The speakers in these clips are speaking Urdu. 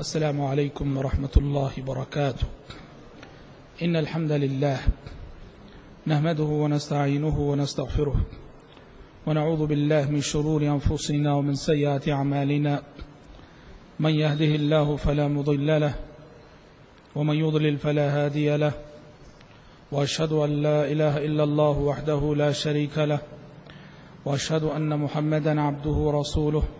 السلام عليكم ورحمة الله وبركاته. إن الحمد لله نحمده ونستعينه ونستغفره ونعوذ بالله من شرور أنفسنا ومن سيئات أعمالنا. من يهده الله فلا مضل له ومن يضلل فلا هادي له وأشهد أن لا إله إلا الله وحده لا شريك له وأشهد أن محمدا عبده ورسوله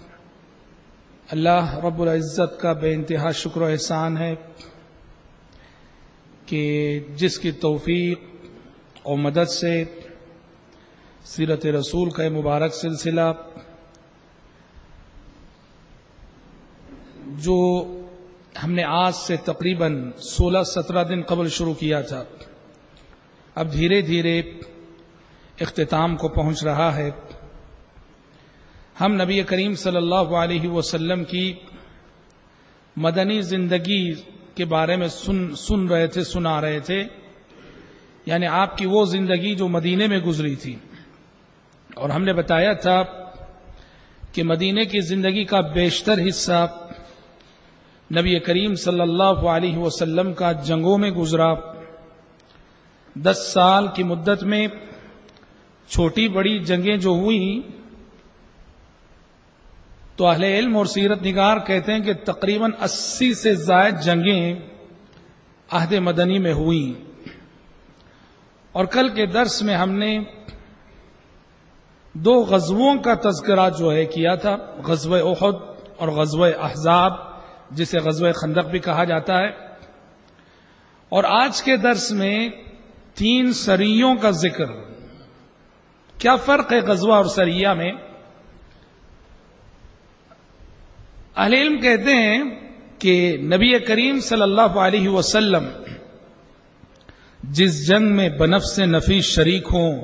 اللہ رب العزت کا بے انتہا شکر و احسان ہے کہ جس کی توفیق اور مدد سے سیرت رسول کا مبارک سلسلہ جو ہم نے آج سے تقریباً سولہ سترہ دن قبل شروع کیا تھا، اب دھیرے دھیرے اختتام کو پہنچ رہا ہے۔ ہم نبی کریم صلی اللہ علیہ وسلم کی مدنی زندگی کے بارے میں سن سن رہے تھے، سنا رہے تھے۔ یعنی آپ کی وہ زندگی جو مدینے میں گزری تھی۔ اور ہم نے بتایا تھا کہ مدینے کی زندگی کا بیشتر حصہ نبی کریم صلی اللہ علیہ وسلم کا جنگوں میں گزرا۔ دس سال کی مدت میں چھوٹی بڑی جنگیں جو ہوئیں تو اہل علم اور سیرت نگار کہتے ہیں کہ تقریباً اسی سے زائد جنگیں عہد مدنی میں ہوئیں۔ اور کل کے درس میں ہم نے دو غزووں کا تذکرہ جو ہے کیا تھا، غزوہ احد اور غزوہ احزاب، جسے غزوہ خندق بھی کہا جاتا ہے۔ اور آج کے درس میں تین سریوں کا ذکر۔ کیا فرق ہے غزوہ اور سریہ میں؟ اہل علم کہتے ہیں کہ نبی کریم صلی اللہ علیہ وسلم جس جنگ میں بنف سے نفیس شریک ہوں،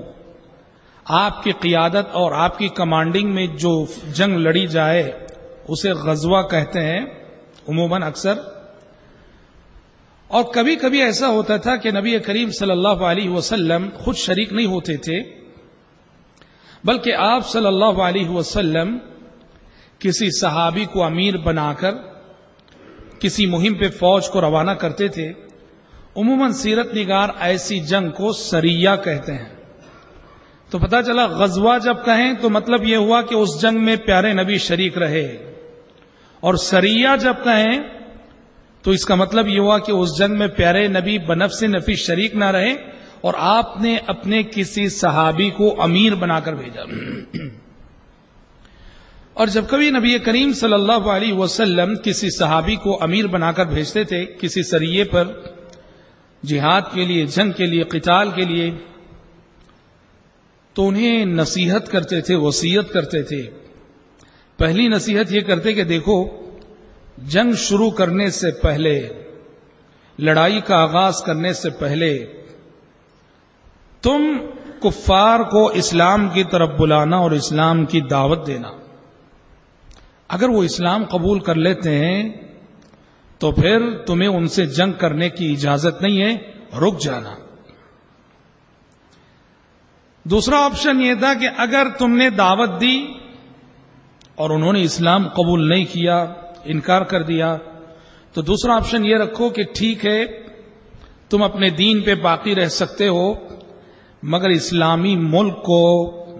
آپ کی قیادت اور آپ کی کمانڈنگ میں جو جنگ لڑی جائے، اسے غزوہ کہتے ہیں، عموماً اکثر۔ اور کبھی کبھی ایسا ہوتا تھا کہ نبی کریم صلی اللہ علیہ وسلم خود شریک نہیں ہوتے تھے، بلکہ آپ صلی اللہ علیہ وسلم کسی صحابی کو امیر بنا کر کسی مہم پہ فوج کو روانہ کرتے تھے، عموماً سیرت نگار ایسی جنگ کو سریہ کہتے ہیں۔ تو پتا چلا غزوہ جب کہیں تو مطلب یہ ہوا کہ اس جنگ میں پیارے نبی شریک رہے۔ اور سریہ جب کہیں تو اس کا مطلب یہ ہوا کہ اس جنگ میں پیارے نبی بنف سے نفی شریک نہ رہے اور آپ نے اپنے کسی صحابی کو امیر بنا کر بھیجا۔ اور جب کبھی نبی کریم صلی اللہ علیہ وسلم کسی صحابی کو امیر بنا کر بھیجتے تھے، کسی سریے پر، جہاد کے لیے، جنگ کے لیے، قتال کے لیے، تو انہیں نصیحت کرتے تھے وسیعت کرتے تھے۔ پہلی نصیحت یہ کرتے کہ دیکھو، جنگ شروع کرنے سے پہلے، لڑائی کا آغاز کرنے سے پہلے، تم کفار کو اسلام کی طرف بلانا اور اسلام کی دعوت دینا۔ اگر وہ اسلام قبول کر لیتے ہیں، تو پھر تمہیں ان سے جنگ کرنے کی اجازت نہیں ہے، رک جانا۔ دوسرا آپشن یہ تھا کہ اگر تم نے دعوت دی اور انہوں نے اسلام قبول نہیں کیا، انکار کر دیا، تو دوسرا آپشن یہ رکھو کہ ٹھیک ہے، تم اپنے دین پہ باقی رہ سکتے ہو، مگر اسلامی ملک کو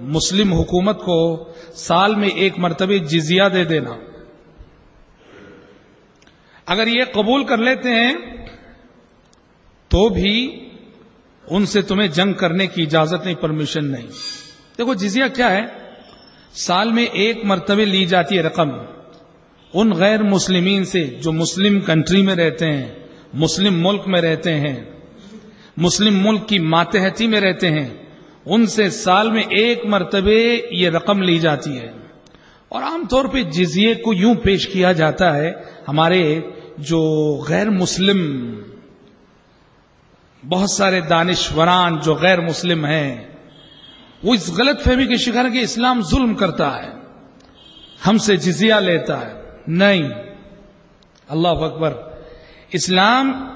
مسلم حکومت کو سال میں ایک مرتبہ جزیہ دے دینا۔ اگر یہ قبول کر لیتے ہیں، تو بھی ان سے تمہیں جنگ کرنے کی اجازت نہیں پرمیشن نہیں۔ دیکھو، جزیہ کیا ہے؟ سال میں ایک مرتبہ لی جاتی ہے رقم۔ ان غیر مسلمین سے جو مسلم کنٹری میں رہتے ہیں، مسلم ملک میں رہتے ہیں، مسلم ملک کی ماتحتی میں رہتے ہیں ان سے سال میں ایک مرتبہ یہ رقم لی جاتی ہے۔ اور عام طور پہ جزیے کو یوں پیش کیا جاتا ہے، ہمارے جو غیر مسلم، بہت سارے دانشوران جو غیر مسلم ہیں، وہ اس غلط فہمی کے شکار کہ اسلام ظلم کرتا ہے، ہم سے جزیہ لیتا ہے۔ نہیں۔ اللہ اکبر۔ اسلام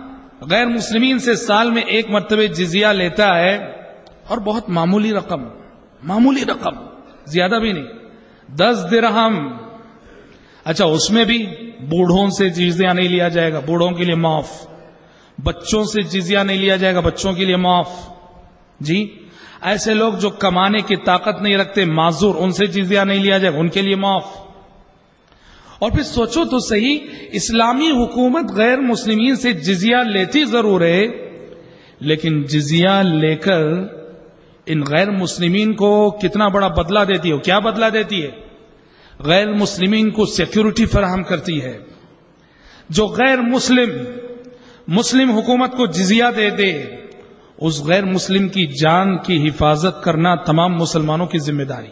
غیر مسلمین سے سال میں ایک مرتبہ جزیہ لیتا ہے۔ اور بہت معمولی رقم معمولی رقم، زیادہ بھی نہیں، دس درہم۔ اچھا اس میں بھی بوڑھوں سے جزیہ نہیں لیا جائے گا، بوڑھوں کے لیے معاف۔ بچوں سے جزیہ نہیں لیا جائے گا، بچوں کے لیے معاف۔ جی ایسے لوگ جو کمانے کی طاقت نہیں رکھتے، معذور، ان سے جزیہ نہیں لیا جائے گا، ان کے لیے معاف۔ اور پھر سوچو تو صحیح، اسلامی حکومت غیر مسلمین سے جزیہ لیتی ضرور ہے، لیکن جزیہ لے کر ان غیر مسلمین کو کتنا بڑا بدلہ دیتی ہے؟ کیا بدلہ دیتی ہے؟ غیر مسلمین کو سیکورٹی فراہم کرتی ہے۔ جو غیر مسلم مسلم حکومت کو جزیہ دے دے اس غیر مسلم کی جان کی حفاظت کرنا تمام مسلمانوں کی ذمہ داری۔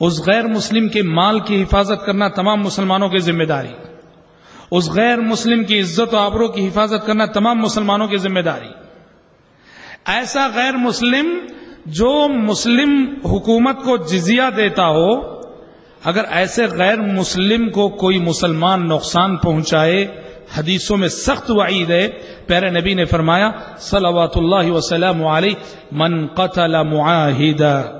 اس غیر مسلم کے مال کی حفاظت کرنا تمام مسلمانوں کی ذمہ داری۔ اس غیر مسلم کی عزت و آبروں کی حفاظت کرنا تمام مسلمانوں کی ذمہ داری۔ ایسا غیر مسلم جو مسلم حکومت کو جزیہ دیتا ہو، اگر ایسے غیر مسلم کو کوئی مسلمان نقصان پہنچائے، حدیثوں میں سخت وعید ہے۔ پیرے نبی نے فرمایا، صلوات اللہ وسلم علیہ، من قتل معاہدہ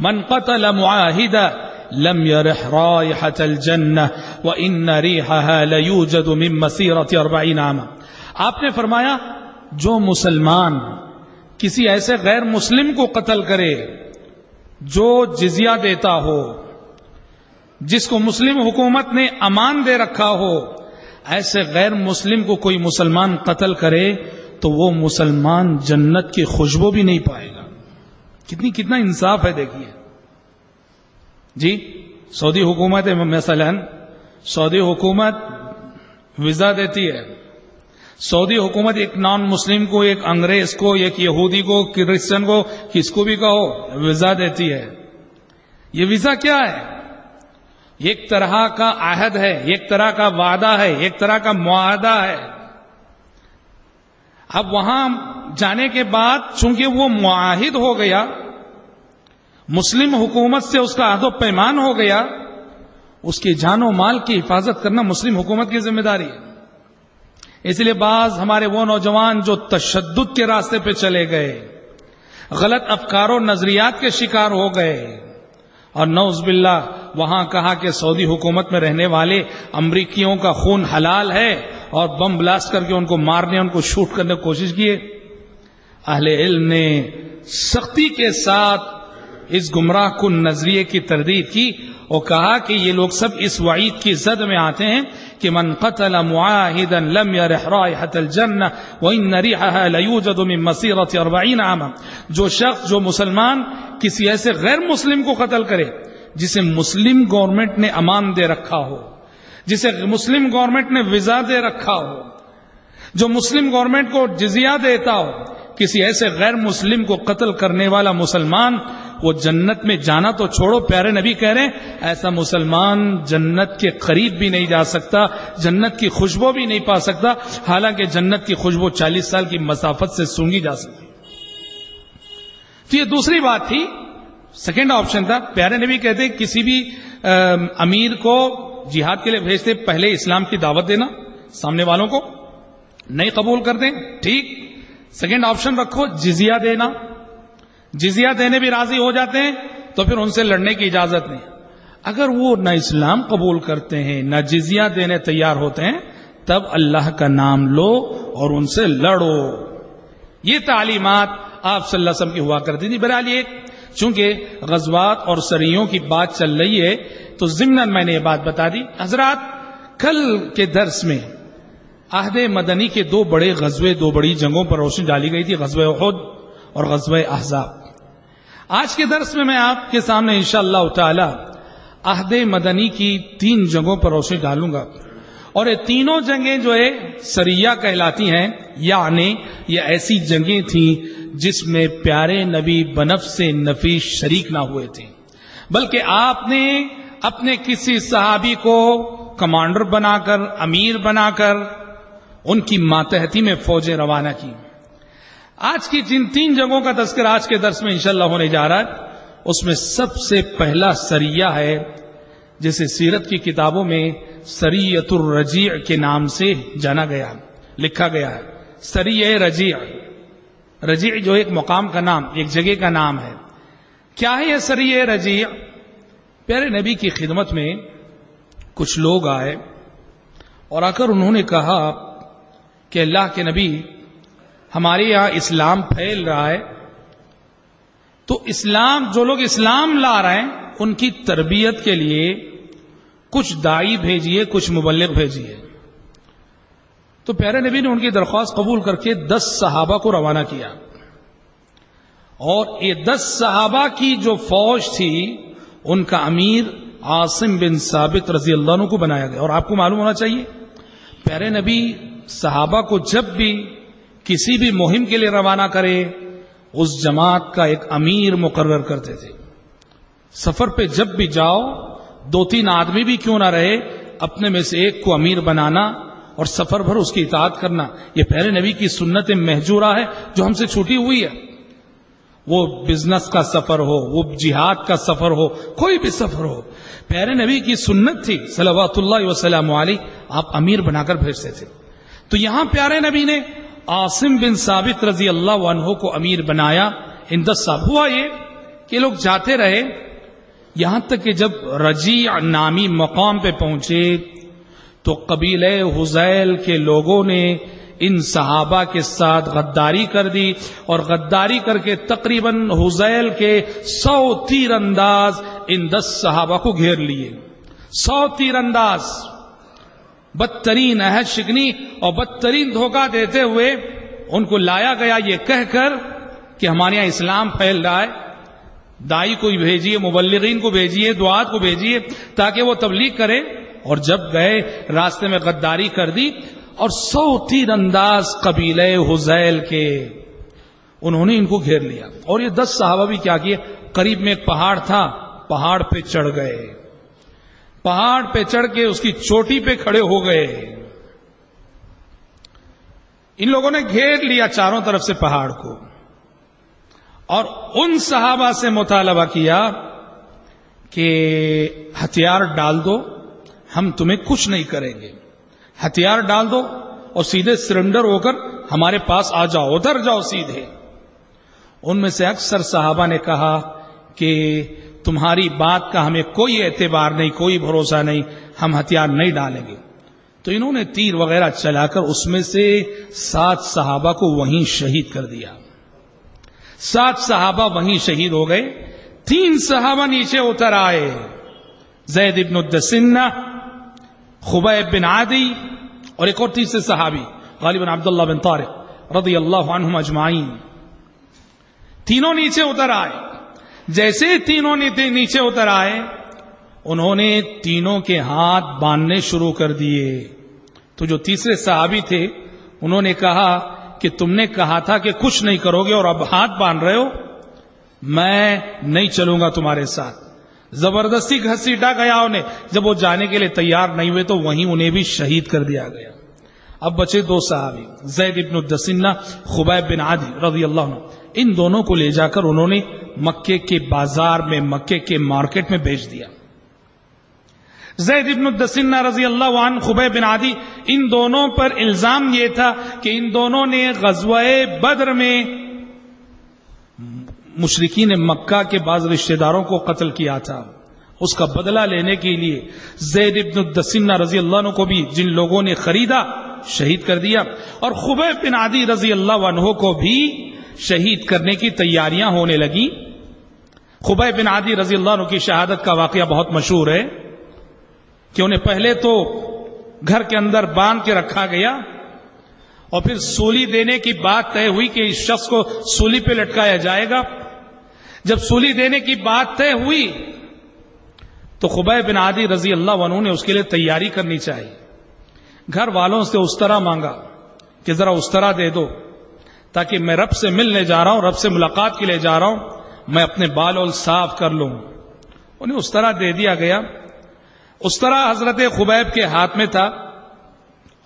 من قتل معاہدہ لم يرح رائحة الجنة وإن ريحها ليوجد من مسيرة أربعين عاما آپ نے فرمایا، جو مسلمان کسی ایسے غیر مسلم کو قتل کرے جو جزیہ دیتا ہو، جس کو مسلم حکومت نے امان دے رکھا ہو، ایسے غیر مسلم کو کوئی مسلمان قتل کرے تو وہ مسلمان جنت کی خوشبو بھی نہیں پائے گا۔ کتنی، کتنا انصاف ہے دیکھیے۔ جی سعودی حکومت مثلا سعودی حکومت ویزا دیتی ہے۔ سعودی حکومت ایک نان مسلم کو، ایک انگریز کو، ایک یہودی کو کرسچن کو، کس کو بھی کہو، ویزا دیتی ہے۔ یہ ویزا کیا ہے؟ ایک طرح کا عہد ہے ایک طرح کا وعدہ ہے ایک طرح کا معاہدہ ہے۔ اب وہاں جانے کے بعد چونکہ وہ معاہد ہو گیا، مسلم حکومت سے اس کا عہد و پیمان ہو گیا، اس کی جان و مال کی حفاظت کرنا مسلم حکومت کی ذمہ داری ہے۔ اس لیے بعض ہمارے وہ نوجوان جو تشدد کے راستے پہ چلے گئے، غلط افکار و نظریات کے شکار ہو گئے۔ اور نوز باللہ، وہاں کہا کہ سعودی حکومت میں رہنے والے امریکیوں کا خون حلال ہے اور بم بلاسٹ کر کے ان کو مارنے، ان کو شوٹ کرنے کی کوشش کیے اہل علم نے سختی کے ساتھ اس گمراہ کن نظریے کی تردید کی اور کہا کہ یہ لوگ سب اس وعید کی زد میں آتے ہیں کہ من قتل معاہدا لم يرح رائحة الجنة وإن ريحها ليوجد من مسيرة 40 عاما۔ جو شخص، جو مسلمان کسی ایسے غیر مسلم کو قتل کرے جسے مسلم گورنمنٹ نے امان دے رکھا ہو، جسے مسلم گورنمنٹ نے ویزا دے رکھا ہو، جو مسلم گورنمنٹ کو جزیہ دیتا ہو کسی ایسے غیر مسلم کو قتل کرنے والا مسلمان، وہ جنت میں جانا تو چھوڑو، پیارے نبی کہہ رہے ہیں، ایسا مسلمان جنت کے قریب بھی نہیں جا سکتا، جنت کی خوشبو بھی نہیں پا سکتا، حالانکہ جنت کی خوشبو چالیس سال کی مسافت سے سونگی جا سکتی۔ تو یہ دوسری بات تھی، سیکنڈ آپشن تھا، پیارے نبی کہتے کسی بھی امیر کو جہاد کے لیے بھیجتے، پہلے اسلام کی دعوت دینا، سامنے والوں کو، نہیں قبول کر دیں، ٹھیک۔ سیکنڈ آپشن رکھو، جزیہ دینا۔ جزیہ دینے بھی راضی ہو جاتے ہیں، تو پھر ان سے لڑنے کی اجازت نہیں۔ اگر وہ نہ اسلام قبول کرتے ہیں، نہ جزیہ دینے تیار ہوتے ہیں، تب اللہ کا نام لو اور ان سے لڑو۔ یہ تعلیمات آپ صلی اللہ علیہ وسلم کی ہوا کرتی تھی برحال یہ چونکہ غزوات اور سریوں کی بات چل رہی ہے، تو ضمن میں نے یہ بات بتا دی۔ حضرات، کل کے درس میں عہد مدنی کے دو بڑے غزوے، دو بڑی جنگوں پر روشنی ڈالی گئی تھی، غزوہ احد اور غزوہ احزاب۔ آج کے درس میں میں آپ کے سامنے انشاءاللہ اللہ تعالی عہد مدنی کی تین جنگوں پر روشنی ڈالوں گا۔ اور یہ تینوں جنگیں جو ہے سریا کہلاتی ہیں یعنی یہ ایسی جنگیں تھیں جس میں پیارے نبی بنف سے نفیس شریک نہ ہوئے تھے۔ بلکہ آپ نے اپنے کسی صحابی کو کمانڈر بنا کر امیر بنا کر ان کی ماتحتی میں فوجیں روانہ کی۔ آج کی جن تین جگہوں کا تذکر آج کے درس میں انشاءاللہ ہونے جا رہا ہے، اس میں سب سے پہلا سریا ہے، جسے سیرت کی کتابوں میں سریت الرجیع کے نام سے جانا گیا، لکھا گیا ہے۔ سری رجیع رجیع جو ایک مقام کا نام، ایک جگہ کا نام ہے۔ کیا ہے یہ سری رجیع پیارے نبی کی خدمت میں کچھ لوگ آئے اور آ کر انہوں نے کہا کہ اللہ کے نبی ہمارے یہاں اسلام پھیل رہا ہے، تو اسلام، جو لوگ اسلام لا رہے ہیں، ان کی تربیت کے لیے کچھ دائی بھیجیے، کچھ مبلغ بھیجیے۔ تو پیارے نبی نے ان کی درخواست قبول کر کے دس صحابہ کو روانہ کیا۔ اور یہ دس صحابہ کی جو فوج تھی، ان کا امیر عاصم بن ثابت رضی اللہ عنہ کو بنایا گیا۔ اور آپ کو معلوم ہونا چاہیے، پیارے نبی صحابہ کو جب بھی کسی بھی مہم کے لیے روانہ کرے، اس جماعت کا ایک امیر مقرر کرتے تھے۔ سفر پہ جب بھی جاؤ، دو تین آدمی بھی کیوں نہ رہے، اپنے میں سے ایک کو امیر بنانا اور سفر بھر اس کی اطاعت کرنا۔ یہ پہلے نبی کی سنت محجورہ ہے جو ہم سے چھوٹی ہوئی ہے۔ وہ بزنس کا سفر ہو، وہ جہاد کا سفر ہو، کوئی بھی سفر ہو۔ پیارے نبی کی سنت تھی، صلوات اللہ وسلم علی آپ امیر بنا کر بھیجتے تھے۔ تو یہاں پیارے نبی نے عاصم بن ثابت رضی اللہ عنہ کو امیر بنایا۔ ان دس صاحب ہوا یہ کہ لوگ جاتے رہے۔ یہاں تک کہ جب رجی نامی مقام پہ پہنچے تو قبیل حزیل کے لوگوں نے ان صحابہ کے ساتھ غداری کر دی اور غداری کر کے تقریباً حزیل کے سو تیر انداز ان دس صحابہ کو گھیر لیے۔ سو تیر انداز۔ بدترین عہد شکنی اور بدترین دھوکہ دیتے ہوئے ان کو لایا گیا یہ کہہ کر کہ ہمارے یہاں اسلام پھیل رہا ہے۔ دائی کو بھیجیے، مبلغین کو بھیجیے، دعات کو بھیجیے تاکہ وہ تبلیغ کرے۔ اور جب گئے، راستے میں غداری کر دی اور سو تیر انداز قبیل حزیل کے انہوں نے ان کو گھیر لیا۔ اور یہ دس صحابہ بھی کیا کیے؟ قریب میں ایک پہاڑ تھا، پہاڑ پہ چڑھ گئے۔ پہاڑ پہ چڑھ کے اس کی چوٹی پہ کھڑے ہو گئے۔ ان لوگوں نے گھیر لیا چاروں طرف سے پہاڑ کو۔ اور ان صحابہ سے مطالبہ کیا کہ ہتھیار ڈال دو، ہم تمہیں کچھ نہیں کریں گے۔ ہتھیار ڈال دو اور سیدھے سرنڈر ہو کر ہمارے پاس آ جاؤ، ادھر جاؤ سیدھے۔ ان میں سے اکثر صحابہ نے کہا کہ تمہاری بات کا ہمیں کوئی اعتبار نہیں، کوئی بھروسہ نہیں، ہم ہتھیار نہیں ڈالیں گے۔ تو انہوں نے تیر وغیرہ چلا کر اس میں سے سات صحابہ کو وہیں شہید کر دیا۔ سات صحابہ وہیں شہید ہو گئے۔ تین صحابہ نیچے اتر آئے۔ زید ابن الدسنہ، خبیب بن عادی اور ایک اور تیسرے صحابی غالباً عبداللہ بن طارق رضی اللہ عنہم اجمعین۔ تینوں نیچے اتر آئے۔ جیسے تینوں نیچے اتر آئے، انہوں نے تینوں کے ہاتھ باندھنے شروع کر دیے۔ تو جو تیسرے صحابی تھے، انہوں نے کہا کہ تم نے کہا تھا کہ کچھ نہیں کرو گے اور اب ہاتھ باندھ رہے ہو۔ میں نہیں چلوں گا تمہارے ساتھ۔ زبردستی گھسیٹا گیا انہیں۔ جب وہ جانے کے لیے تیار نہیں ہوئے تو وہیں انہیں بھی شہید کر دیا گیا۔ اب بچے دو صحابی، زید ابن الدسنہ، خبیب بن عادی رضی اللہ عنہ، ان دونوں کو لے جا کر انہوں نے مکے کے بازار میں، مکے کے مارکیٹ میں بیچ دیا۔ زید ابن الدسنہ رضی اللہ عنہ، خبیب بن عادی ان دونوں پر الزام یہ تھا کہ ان دونوں نے غزوہ بدر میں مشرقین مکہ کے بعض رشتہ داروں کو قتل کیا تھا۔ اس کا بدلہ لینے کے لیے زید ابن الدسنہ رضی اللہ عنہ کو بھی جن لوگوں نے خریدا شہید کر دیا اور خبیب بن عادی رضی اللہ عنہ کو بھی شہید کرنے کی تیاریاں ہونے لگی خبیب بن عادی رضی اللہ عنہ کی شہادت کا واقعہ بہت مشہور ہے کہ انہیں پہلے تو گھر کے اندر باندھ کے رکھا گیا اور پھر سولی دینے کی بات طے ہوئی کہ اس شخص کو سولی پہ لٹکایا جائے گا۔ جب سولی دینے کی بات طے ہوئی تو خبے بن عادی رضی اللہ عنہ نے اس کے لیے تیاری کرنی چاہیے گھر والوں سے اس طرح مانگا کہ ذرا اس طرح دے دو، تاکہ میں رب سے ملنے جا رہا ہوں، رب سے ملاقات کے لیے جا رہا ہوں، میں اپنے بال اور صاف کر لوں۔ انہیں اس طرح دے دیا گیا۔ اس طرح حضرت خبیب کے ہاتھ میں تھا۔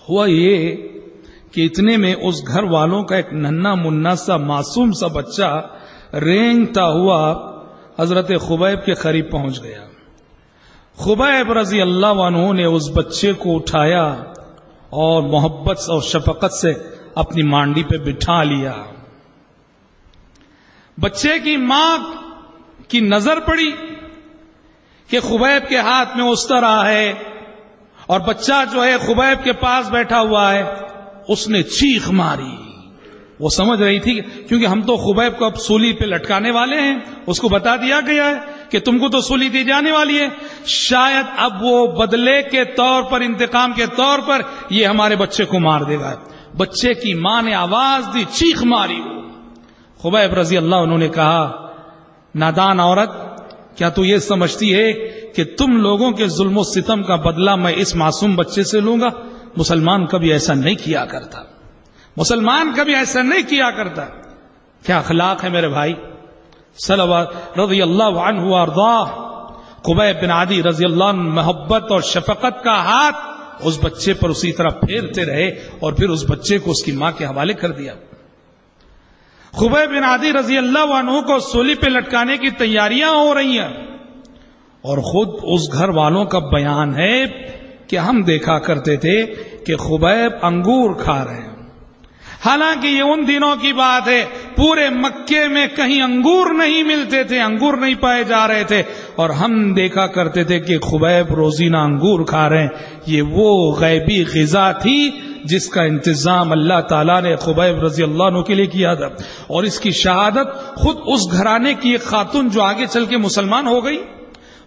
ہوا یہ کہ اتنے میں اس گھر والوں کا ایک ننا منا سا معصوم سا بچہ رینگتا ہوا حضرت خبیب کے قریب پہنچ گیا۔ خبیب رضی اللہ عنہ نے اس بچے کو اٹھایا۔ اور محبت اور شفقت سے اپنی مانڈی پہ بٹھا لیا۔ بچے کی ماں کی نظر پڑی کہ خبیب کے ہاتھ میں اس طرح ہے اور بچہ جو ہے خبیب کے پاس بیٹھا ہوا ہے، اس نے چیخ ماری۔ وہ سمجھ رہی تھی، کیونکہ ہم تو خبیب کو اب سولی پہ لٹکانے والے ہیں، اس کو بتا دیا گیا ہے۔ کہ تم کو تو سولی دی جانے والی ہے۔ شاید اب وہ بدلے کے طور پر، انتقام کے طور پر یہ ہمارے بچے کو مار دے گا۔ بچے کی ماں نے آواز دی، چیخ ماری خبیب رضی اللہ انہوں نے کہا، نادان عورت، کیا تو یہ سمجھتی ہے کہ تم لوگوں کے ظلم و ستم کا بدلہ میں اس معصوم بچے سے لوں گا؟ مسلمان کبھی ایسا نہیں کیا کرتا۔ مسلمان کبھی ایسا نہیں کیا کرتا۔ کیا اخلاق ہے میرے بھائی؟ رضی اللہ عنہ قبیب بن عادی رضی اللہ عنہ محبت اور شفقت کا ہاتھ اس بچے پر اسی طرح پھیرتے رہے اور پھر اس بچے کو اس کی ماں کے حوالے کر دیا۔ خبیب بن عادی رضی اللہ عنہ کو سولی پہ لٹکانے کی تیاریاں ہو رہی ہیں۔ اور خود اس گھر والوں کا بیان ہے کہ ہم دیکھا کرتے تھے کہ خبیب انگور کھا رہے ہیں۔ حالانکہ یہ ان دنوں کی بات ہے، پورے مکے میں کہیں انگور نہیں ملتے تھے، انگور نہیں پائے جا رہے تھے، اور ہم دیکھا کرتے تھے کہ خبیب روزینہ انگور کھا رہے ہیں۔ یہ وہ غیبی غذا تھی جس کا انتظام اللہ تعالیٰ نے خبیب رضی اللہ عنہ کے لیے کیا تھا۔ اور اس کی شہادت خود اس گھرانے کی ایک خاتون جو آگے چل کے مسلمان ہو گئی۔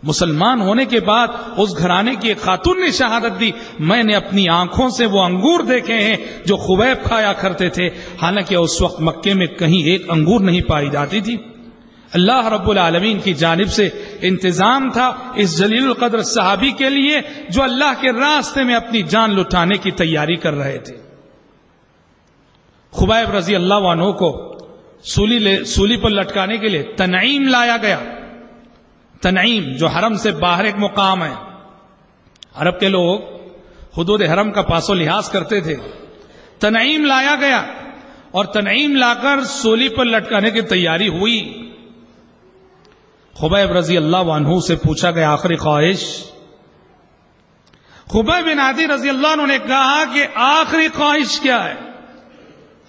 مسلمان ہونے کے بعد اس گھرانے کی ایک خاتون نے شہادت دی۔ میں نے اپنی آنکھوں سے وہ انگور دیکھے ہیں جو خبیب کھایا کرتے تھے۔ حالانکہ اس وقت مکے میں کہیں ایک انگور نہیں پائی جاتی تھی۔ اللہ رب العالمین کی جانب سے انتظام تھا اس جلیل القدر صحابی کے لیے جو اللہ کے راستے میں اپنی جان لٹانے کی تیاری کر رہے تھے۔ خبیب رضی اللہ عنہ کو سولی سولی پر لٹکانے کے لیے تنعیم لایا گیا۔ تنعیم، جو حرم سے باہر ایک مقام ہے۔ عرب کے لوگ حدود حرم کا پاس و لحاظ کرتے تھے۔ تنعیم لایا گیا اور تنعیم لا کر سولی پر لٹکانے کی تیاری ہوئی۔ خبیب رضی اللہ عنہ سے پوچھا گیا آخری خواہش۔ خبیب بن عادی رضی اللہ عنہ نے کہا کہ آخری خواہش کیا ہے؟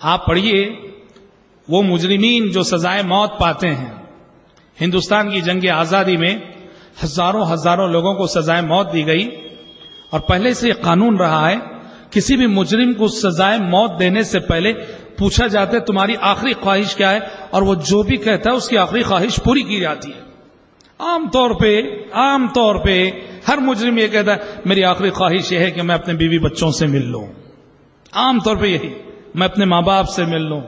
آپ پڑھیے۔ وہ مجرمین جو سزائے موت پاتے ہیں۔ ہندوستان کی جنگ آزادی میں ہزاروں ہزاروں لوگوں کو سزائے موت دی گئی اور پہلے سے یہ قانون رہا ہے، کسی بھی مجرم کو سزائے موت دینے سے پہلے پوچھا جاتا ہے تمہاری آخری خواہش کیا ہے؟ اور وہ جو بھی کہتا ہے، اس کی آخری خواہش پوری کی جاتی ہے۔ عام طور پہ، عام طور پہ ہر مجرم یہ کہتا ہے، میری آخری خواہش یہ ہے کہ میں اپنے بیوی بچوں سے مل لوں۔ عام طور پہ یہی، میں اپنے ماں باپ سے مل لوں،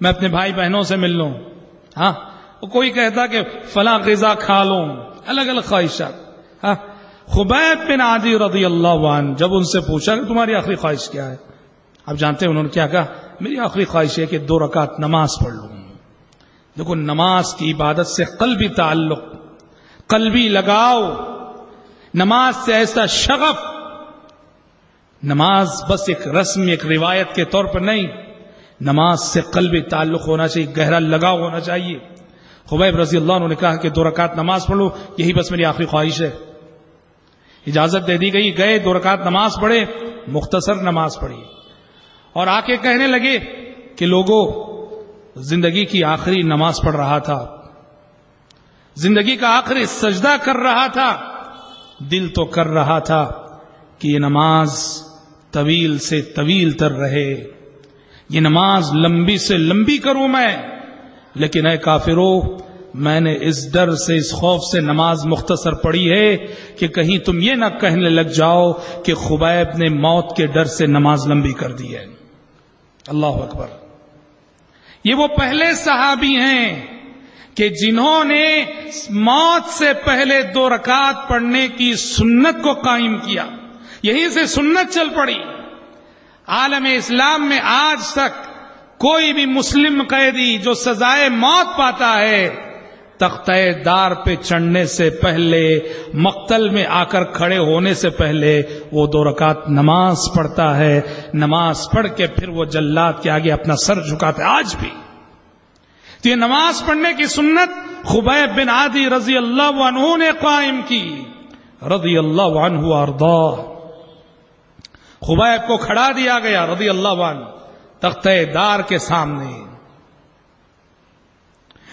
میں اپنے بھائی بہنوں سے مل لوں۔ ہاں کوئی کہتا کہ فلاں غذا کھا لوں، الگ الگ خواہشات۔ ہاں، خبیب بن عادی رضی اللہ عنہ جب ان سے پوچھا کہ تمہاری آخری خواہش کیا ہے؟ آپ جانتے ہیں انہوں نے کیا کہا؟ میری آخری خواہش ہے کہ دو رکعت نماز پڑھ لوں۔ دیکھو، نماز کی عبادت سے قلبی تعلق، قلبی لگاؤ، نماز سے ایسا شغف۔ نماز بس ایک رسم، ایک روایت کے طور پر نہیں، نماز سے قلبی تعلق ہونا چاہیے، گہرا لگاؤ ہونا چاہیے۔ خبیب رضی اللہ عنہ نے کہا کہ دو رکعت نماز پڑھ لو، یہی بس میری آخری خواہش ہے۔ اجازت دے دی گئی، گئے، دو رکعت نماز پڑھے، مختصر نماز پڑھی۔ اور آ کے کہنے لگے کہ لوگوں زندگی کی آخری نماز پڑھ رہا تھا۔ زندگی کا آخری سجدہ کر رہا تھا۔ دل تو کر رہا تھا کہ یہ نماز طویل سے طویل تر رہے۔ یہ نماز لمبی سے لمبی کروں میں۔ لیکن اے کافرو، میں نے اس ڈر سے، اس خوف سے نماز مختصر پڑھی ہے کہ کہیں تم یہ نہ کہنے لگ جاؤ کہ خبیب نے موت کے ڈر سے نماز لمبی کر دی ہے۔ اللہ اکبر۔ یہ وہ پہلے صحابی ہیں کہ جنہوں نے موت سے پہلے دو رکعت پڑھنے کی سنت کو قائم کیا۔ یہیں سے سنت چل پڑی۔ عالم اسلام میں آج تک کوئی بھی مسلم قیدی جو سزائے موت پاتا ہے، تختہ دار پہ چڑھنے سے پہلے، مقتل میں آ کر کھڑے ہونے سے پہلے وہ دو رکعت نماز پڑھتا ہے۔ نماز پڑھ کے پھر وہ جلات کے آگے اپنا سر جھکاتا ہے۔ آج بھی۔ تو یہ نماز پڑھنے کی سنت خبیب بن عادی رضی اللہ عنہ نے قائم کی۔ رضی اللہ عنہ اردا خبیب کو کھڑا دیا گیا، رضی اللہ عنہ۔ تختہ دار کے سامنے۔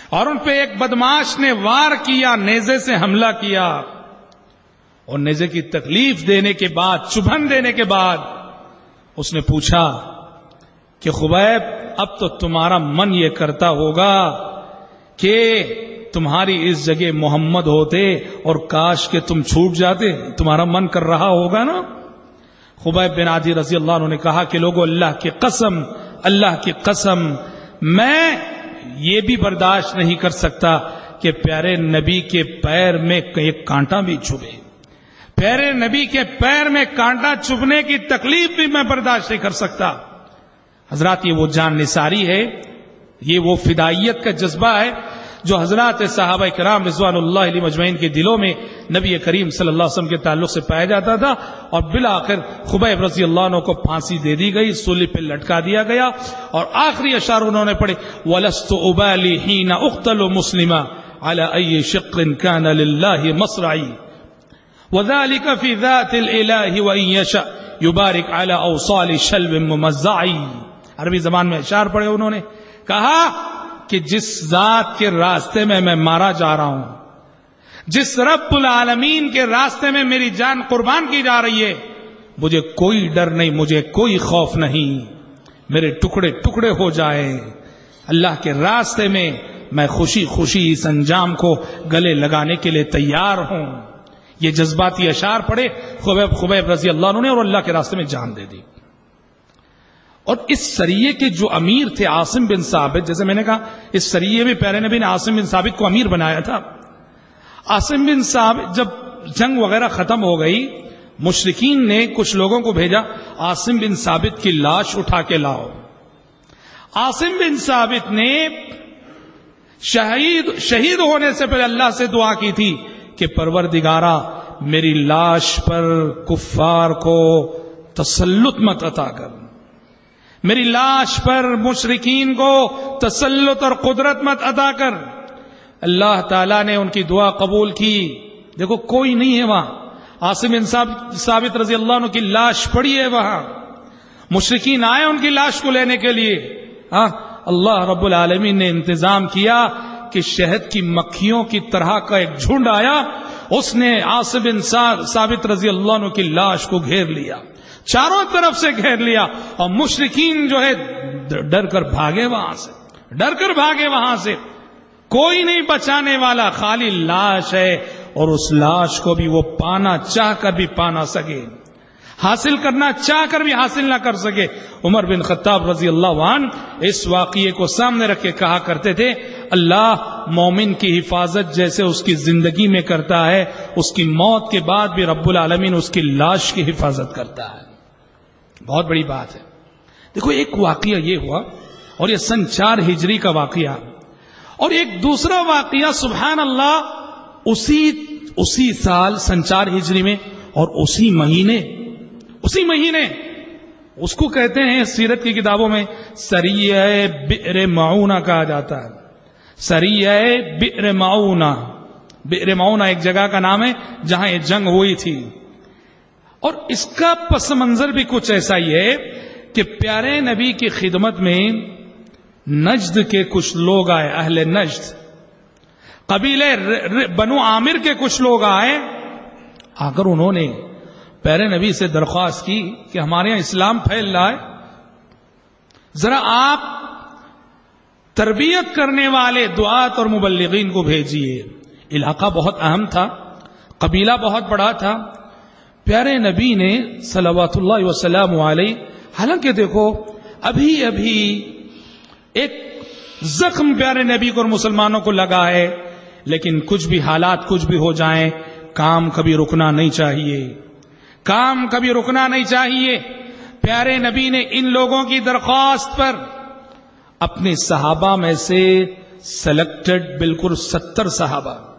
اور ان پہ ایک بدماش نے وار کیا، نیزے سے حملہ کیا۔ اور نیزے کی تکلیف دینے کے بعد، چبھن دینے کے بعد اس نے پوچھا کہ خبیب، اب تو تمہارا من یہ کرتا ہوگا کہ تمہاری اس جگہ محمد ہوتے اور کاش کے تم چھوٹ جاتے، تمہارا من کر رہا ہوگا نا؟ خبیب بن عادی رضی اللہ عنہ نے کہا کہ لوگوں اللہ کی قسم، اللہ کی قسم، میں یہ بھی برداشت نہیں کر سکتا کہ پیارے نبی کے پیر میں ایک کانٹا بھی چھپے۔ پیارے نبی کے پیر میں کانٹا چھپنے کی تکلیف بھی میں برداشت نہیں کر سکتا۔ حضرات، یہ وہ جان نثاری ہے، یہ وہ فدائیت کا جذبہ ہے جو حضرات صحابہ کرام رضوان اللہ علیہ مجمعین کے دلوں میں نبی کریم صلی اللہ علیہ وسلم کے تعلق سے پایا جاتا تھا اور بالآخر خبیب رضی اللہ عنہ کو پھانسی دے دی گئی سولی پہ لٹکا دیا گیا اور آخری اشار انہوں نے پڑھے، ولست ابالی ہین اختل و مسلمہ على اي شق كان لله مصرعي وذلك في ذات الاله وان يشاء يبارك على اوصال شلب ممزعي عربی زبان میں اشار پڑھے انہوں نے، کہا کہ جس ذات کے راستے میں میں مارا جا رہا ہوں، جس رب العالمین کے راستے میں میری جان قربان کی جا رہی ہے، مجھے کوئی ڈر نہیں، مجھے کوئی خوف نہیں، میرے ٹکڑے ٹکڑے ہو جائے اللہ کے راستے میں میں خوشی خوشی اس انجام کو گلے لگانے کے لیے تیار ہوں۔ یہ جذباتی اشار پڑے خبیب خبیب رضی اللہ عنہ نے اور اللہ کے راستے میں جان دے دی۔ اور اس سریے کے جو امیر تھے، عاصم بن ثابت، جیسے میں نے کہا، اس سریے میں پیارے نبی نے عاصم بن ثابت کو امیر بنایا تھا۔ عاصم بن ثابت جب جنگ وغیرہ ختم ہو گئی مشرقین نے کچھ لوگوں کو بھیجا، عاصم بن ثابت کی لاش اٹھا کے لاؤ۔ عاصم بن ثابت نے شہید شہید ہونے سے پہلے اللہ سے دعا کی تھی کہ پروردگارا میری لاش پر کفار کو تسلط مت عطا کر۔ میری لاش پر مشرقین کو تسلط اور قدرت مت ادا کر۔ اللہ تعالیٰ نے ان کی دعا قبول کی۔ دیکھو، کوئی نہیں ہے وہاں۔ آصم ثابت رضی اللہ عنہ کی لاش پڑی ہے وہاں۔ مشرقین آئے ان کی لاش کو لینے کے لیے۔ ہاں اللہ رب العالمین نے انتظام کیا کہ شہد کی مکھیوں کی طرح کا ایک جھنڈ آیا۔ اس نے آصب ثابت رضی اللہ عنہ کی لاش کو گھیر لیا۔ چاروں طرف سے گھیر لیا اور مشرقین جو ہے، ڈر کر بھاگے وہاں سے۔ ڈر کر بھاگے وہاں سے۔ کوئی نہیں بچانے والا، خالی لاش ہے اور اس لاش کو بھی وہ پانا چاہ کر بھی پانا سکے۔ حاصل کرنا چاہ کر بھی حاصل نہ کر سکے۔ عمر بن خطاب رضی اللہ عنہ اس واقعے کو سامنے رکھ کے کہا کرتے تھے، اللہ مومن کی حفاظت جیسے اس کی زندگی میں کرتا ہے، اس کی موت کے بعد بھی رب العالمین اس کی لاش کی حفاظت کرتا ہے۔ بہت بڑی بات ہے۔ دیکھو، ایک واقعہ یہ ہوا اور یہ سن چار ہجری کا واقعہ۔ اور ایک دوسرا واقعہ، سبحان اللہ، اسی اسی سال سن چار ہجری میں اور اسی مہینے اسی مہینے۔ اس کو کہتے ہیں سیرت کی کتابوں میں سریہ بئر معونہ کہا جاتا ہے۔ سریہ بئر معونہ۔ بئر معونہ ایک جگہ کا نام ہے جہاں یہ جنگ ہوئی تھی۔ اور اس کا پس منظر بھی کچھ ایسا ہی ہے کہ پیارے نبی کی خدمت میں نجد کے کچھ لوگ آئے، اہل نجد۔ قبیلے بنو عامر کے کچھ لوگ آئے۔ آ کر انہوں نے پیارے نبی سے درخواست کی کہ ہمارے یہاں اسلام پھیل رہا ہے۔ ذرا آپ تربیت کرنے والے دعات اور مبلغین کو بھیجیے۔ علاقہ بہت اہم تھا، قبیلہ بہت بڑا تھا۔ پیارے نبی نے صلوات اللہ وسلم علیہ، حالانکہ دیکھو، ابھی ابھی ایک زخم پیارے نبی کو اور مسلمانوں کو لگا ہے، لیکن کچھ بھی حالات کچھ بھی ہو جائیں، کام کبھی رکنا نہیں چاہیے۔ کام کبھی رکنا نہیں چاہیے۔ پیارے نبی نے ان لوگوں کی درخواست پر اپنے صحابہ میں سے سلیکٹڈ بالکل ستر صحابہ۔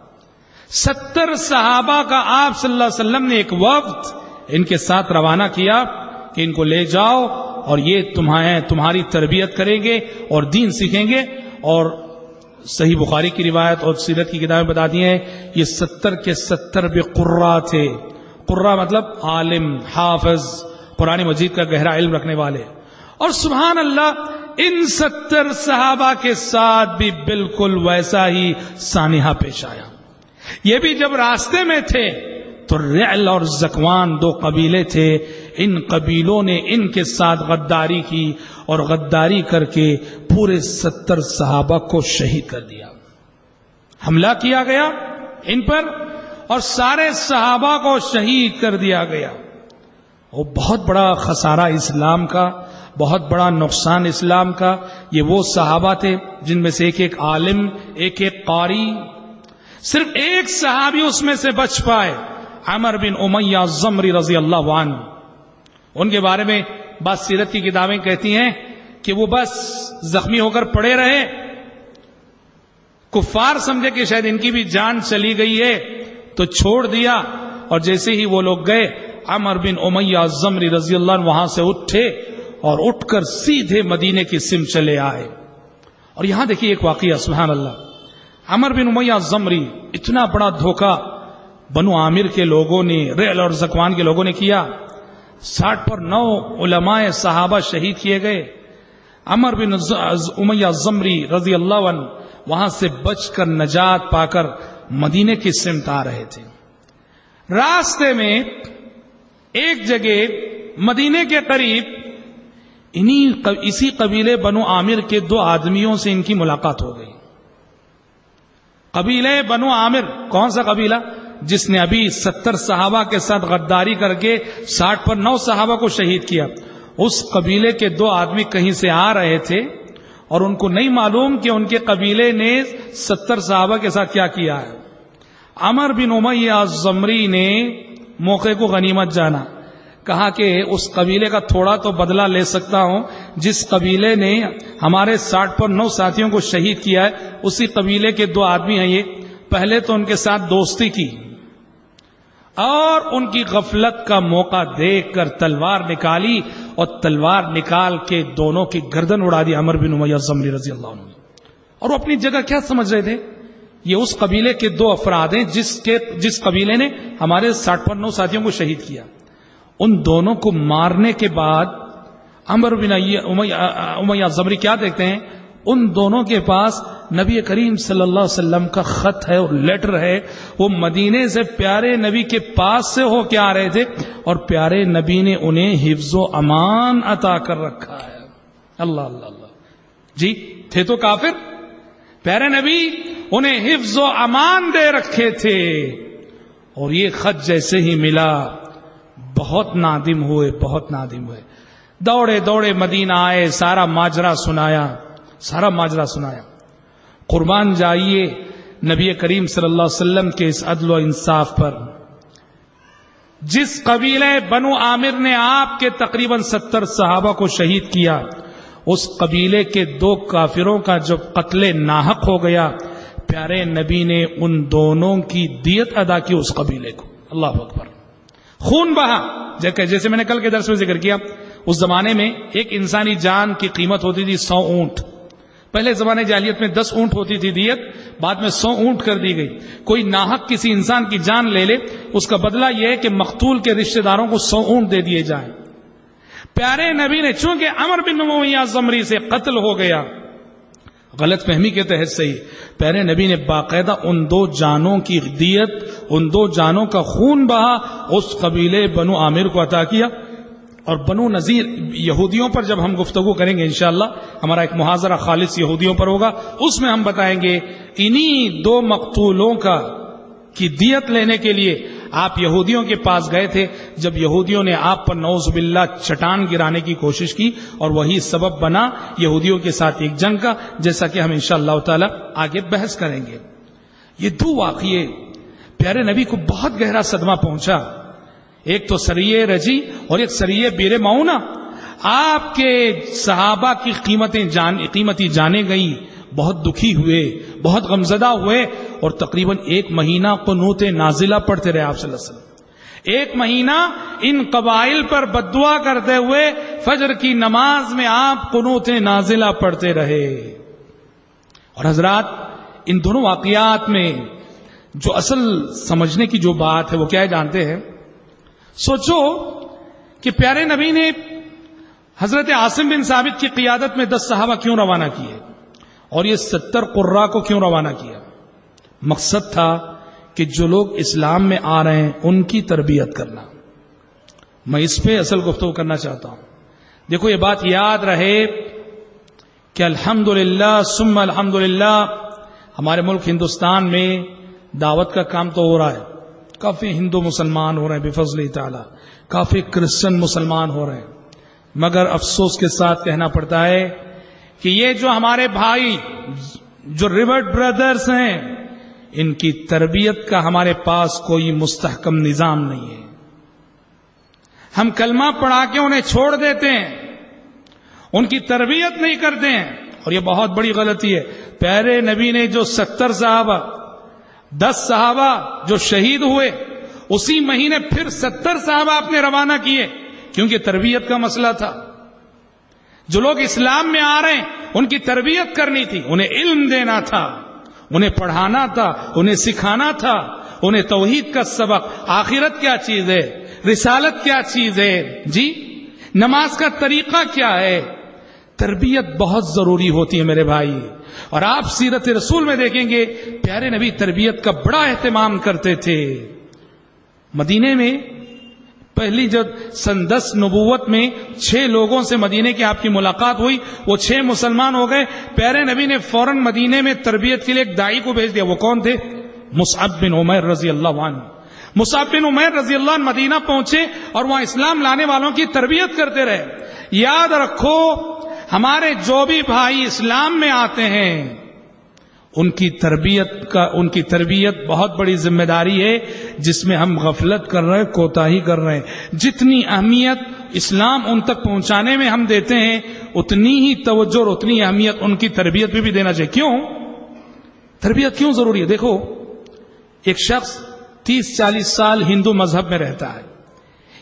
ستر صحابہ کا آپ صلی اللہ علیہ وسلم نے ایک وقت ان کے ساتھ روانہ کیا کہ ان کو لے جاؤ اور یہ تمہیں تمہاری تربیت کریں گے اور دین سیکھیں گے اور صحیح بخاری کی روایت اور سیرت کی کتابیں بتا دی ہیں، یہ ستر کے ستر بے قرا تھے۔ قرا مطلب عالم، حافظ، قرآن مجید کا گہرا علم رکھنے والے۔ اور سبحان اللہ، ان ستر صحابہ کے ساتھ بھی بالکل ویسا ہی سانحہ پیش آیا۔ یہ بھی جب راستے میں تھے تو ریل اور زکوان دو قبیلے تھے۔ ان قبیلوں نے ان کے ساتھ غداری کی اور غداری کر کے پورے ستر صحابہ کو شہید کر دیا۔ حملہ کیا گیا ان پر اور سارے صحابہ کو شہید کر دیا گیا۔ وہ بہت بڑا خسارہ اسلام کا، بہت بڑا نقصان اسلام کا۔ یہ وہ صحابہ تھے جن میں سے ایک ایک عالم، ایک ایک قاری صرف ایک صحابی اس میں سے بچ پائے، عمر بن امیہ زمری رضی اللہ عنہ۔ ان کے بارے میں بات سیرت کی کتابیں کہتی ہیں کہ وہ بس زخمی ہو کر پڑے رہے۔ کفار سمجھے کہ شاید ان کی بھی جان چلی گئی ہے، تو چھوڑ دیا۔ اور جیسے ہی وہ لوگ گئے، عمر بن امیہ زمری رضی اللہ عنہ وہاں سے اٹھے اور اٹھ کر سیدھے مدینے کی سم چلے آئے۔ اور یہاں دیکھیے ایک واقعہ، سبحان اللہ۔ عمر بن امیہ زمری اتنا بڑا دھوکہ بنو عامر کے لوگوں نے، ریل اور زکوان کے لوگوں نے کیا۔ ساٹھ پر نو علماء صحابہ شہید کیے گئے۔ امر بن امیہ زمری رضی اللہ عنہ وہاں سے بچ کر نجات پا کر مدینے کی سمت آ رہے تھے۔ راستے میں ایک جگہ مدینے کے قریب انہی اسی قبیلے بنو عامر کے دو آدمیوں سے ان کی ملاقات ہو گئی۔ قبیلے بنو عامر، کون سا قبیلہ؟ جس نے ابھی ستر صحابہ کے ساتھ غداری کر کے ساٹھ پر نو صحابہ کو شہید کیا۔ اس قبیلے کے دو آدمی کہیں سے آ رہے تھے اور ان کو نہیں معلوم کہ ان کے قبیلے نے ستر صحابہ کے ساتھ کیا کیا ہے۔ امر بن امیہ زمری نے موقع کو غنیمت جانا۔ کہا کہ اس قبیلے کا تھوڑا تو بدلہ لے سکتا ہوں۔ جس قبیلے نے ہمارے ساٹھ پر نو ساتھیوں کو شہید کیا ہے، اسی قبیلے کے دو آدمی ہیں یہ۔ پہلے تو ان کے ساتھ دوستی کی۔ اور ان کی غفلت کا موقع دیکھ کر تلوار نکالی اور تلوار نکال کے دونوں کی گردن اڑا دی۔ امر بن امیہ زمری رضی اللہ عنہ۔ اور وہ اپنی جگہ کیا سمجھ رہے تھے؟ یہ اس قبیلے کے دو افراد ہیں جس کے جس قبیلے نے ہمارے ساٹھ پر نو ساتھیوں کو شہید کیا۔ ان دونوں کو مارنے کے بعد امر بن امیہ زمری کیا دیکھتے ہیں؟ ان دونوں کے پاس نبی کریم صلی اللہ علیہ وسلم کا خط ہے اور لیٹر ہے۔ وہ مدینے سے پیارے نبی کے پاس سے ہو کے آ رہے تھے اور پیارے نبی نے انہیں حفظ و امان عطا کر رکھا ہے۔ اللہ اللہ اللہ۔ جی تھے تو کافر۔ پیارے نبی انہیں حفظ و امان دے رکھے تھے اور یہ خط جیسے ہی ملا۔ بہت نادم ہوئے، بہت نادم ہوئے۔ دوڑے دوڑے مدینہ آئے، سارا ماجرا سنایا، سارا ماجرا سنایا۔ قربان جائیے نبی کریم صلی اللہ علیہ وسلم کے اس عدل و انصاف پر۔ جس قبیلے بنو عامر نے آپ کے تقریباً ستر صحابہ کو شہید کیا، اس قبیلے کے دو کافروں کا جو قتل ناحق ہو گیا، پیارے نبی نے ان دونوں کی دیت ادا کی اس قبیلے کو۔ اللہ اکبر۔ خون بہا۔ جیسے میں نے کل کے درس میں ذکر کیا، اس زمانے میں ایک انسانی جان کی قیمت ہوتی تھی سو اونٹ۔ پہلے زمانے جالیت میں دس اونٹ ہوتی تھی دیت، بعد میں سو اونٹ کر دی گئی۔ کوئی ناحق کسی انسان کی جان لے لے، اس کا بدلہ یہ ہے کہ مقتول کے رشتہ داروں کو سو اونٹ دے دیے جائیں۔ پیارے نبی نے چونکہ امر بن زمری سے قتل ہو گیا غلط فہمی کے تحت صحیح پیرے نبی نے باقاعدہ ان دو جانوں کی دیت، ان دو جانوں کا خون بہا، اس قبیلے بنو عامر کو عطا کیا۔ اور بنو نذیر یہودیوں پر جب ہم گفتگو کریں گے انشاءاللہ، ہمارا ایک محاذرہ خالص یہودیوں پر ہوگا۔ اس میں ہم بتائیں گے، انہی دو مقتولوں کا کی دیت لینے کے لیے آپ یہودیوں کے پاس گئے تھے، جب یہودیوں نے آپ پر نوز باللہ چٹان گرانے کی کوشش کی اور وہی سبب بنا یہودیوں کے ساتھ ایک جنگ کا، جیسا کہ ہم انشاءاللہ اللہ تعالی آگے بحث کریں گے۔ یہ دو واقعے پیارے نبی کو بہت گہرا صدمہ پہنچا۔ ایک تو سریے رجی اور ایک سریے بیر معاونا آپ کے صحابہ کی قیمتیں جان، قیمتی جانے گئی بہت دکھی ہوئے، بہت غمزدہ ہوئے اور تقریباً ایک مہینہ قنوت نازلہ پڑھتے رہے آپ صلی اللہ علیہ وسلم۔ ایک مہینہ ان قبائل پر بدعا کرتے ہوئے فجر کی نماز میں آپ قنوت نازلہ پڑھتے رہے۔ اور حضرات، ان دونوں واقعات میں جو اصل سمجھنے کی جو بات ہے وہ کیا جانتے ہیں؟ سوچو کہ پیارے نبی نے حضرت عاصم بن ثابت کی قیادت میں دس صحابہ کیوں روانہ کیے؟ اور یہ ستر قرا کو کیوں روانہ کیا؟ مقصد تھا کہ جو لوگ اسلام میں آ رہے ہیں، ان کی تربیت کرنا۔ میں اس پہ اصل گفتگو کرنا چاہتا ہوں۔ دیکھو، یہ بات یاد رہے کہ الحمد للہ سم الحمد للہ ہمارے ملک ہندوستان میں دعوت کا کام تو ہو رہا ہے۔ کافی ہندو مسلمان ہو رہے ہیں، بفضل تعالی۔ کافی کرسچن مسلمان ہو رہے ہیں۔ مگر افسوس کے ساتھ کہنا پڑتا ہے کہ یہ جو ہمارے بھائی جو ریورٹ بردرس ہیں، ان کی تربیت کا ہمارے پاس کوئی مستحکم نظام نہیں ہے۔ ہم کلمہ پڑھا کے انہیں چھوڑ دیتے ہیں، ان کی تربیت نہیں کرتے ہیں۔ اور یہ بہت بڑی غلطی ہے۔ پیارے نبی نے جو ستر صحابہ، دس صحابہ جو شہید ہوئے، اسی مہینے پھر ستر صحابہ آپ نے روانہ کیے، کیونکہ تربیت کا مسئلہ تھا۔ جو لوگ اسلام میں آ رہے ہیں، ان کی تربیت کرنی تھی، انہیں علم دینا تھا، انہیں پڑھانا تھا، انہیں سکھانا تھا، انہیں توحید کا سبق، آخرت کیا چیز ہے، رسالت کیا چیز ہے؟ جی نماز کا طریقہ کیا ہے؟ تربیت بہت ضروری ہوتی ہے میرے بھائی، اور آپ سیرت رسول میں دیکھیں گے، پیارے نبی تربیت کا بڑا اہتمام کرتے تھے۔ مدینے میں پہلی جب سن دس نبوت میں چھ لوگوں سے مدینے کی آپ کی ملاقات ہوئی، وہ چھ مسلمان ہو گئے۔ پیارے نبی نے فوراً مدینے میں تربیت کے لیے ایک دائی کو بھیج دیا۔ وہ کون تھے؟ مصعب بن عمر رضی اللہ عنہ۔ مصعب بن عمر رضی اللہ عنہ مدینہ پہنچے اور وہاں اسلام لانے والوں کی تربیت کرتے رہے۔ یاد رکھو، ہمارے جو بھی بھائی اسلام میں آتے ہیں ان کی تربیت کا، ان کی تربیت بہت بڑی ذمہ داری ہے، جس میں ہم غفلت کر رہے ہیں کر رہے ہیں۔ جتنی اہمیت اسلام ان تک پہنچانے میں ہم دیتے ہیں، اتنی ہی توجہ اور اتنی اہمیت ان کی تربیت پہ بھی دینا چاہیے۔ کیوں؟ تربیت کیوں ضروری ہے؟ دیکھو، ایک شخص تیس چالیس سال ہندو مذہب میں رہتا ہے۔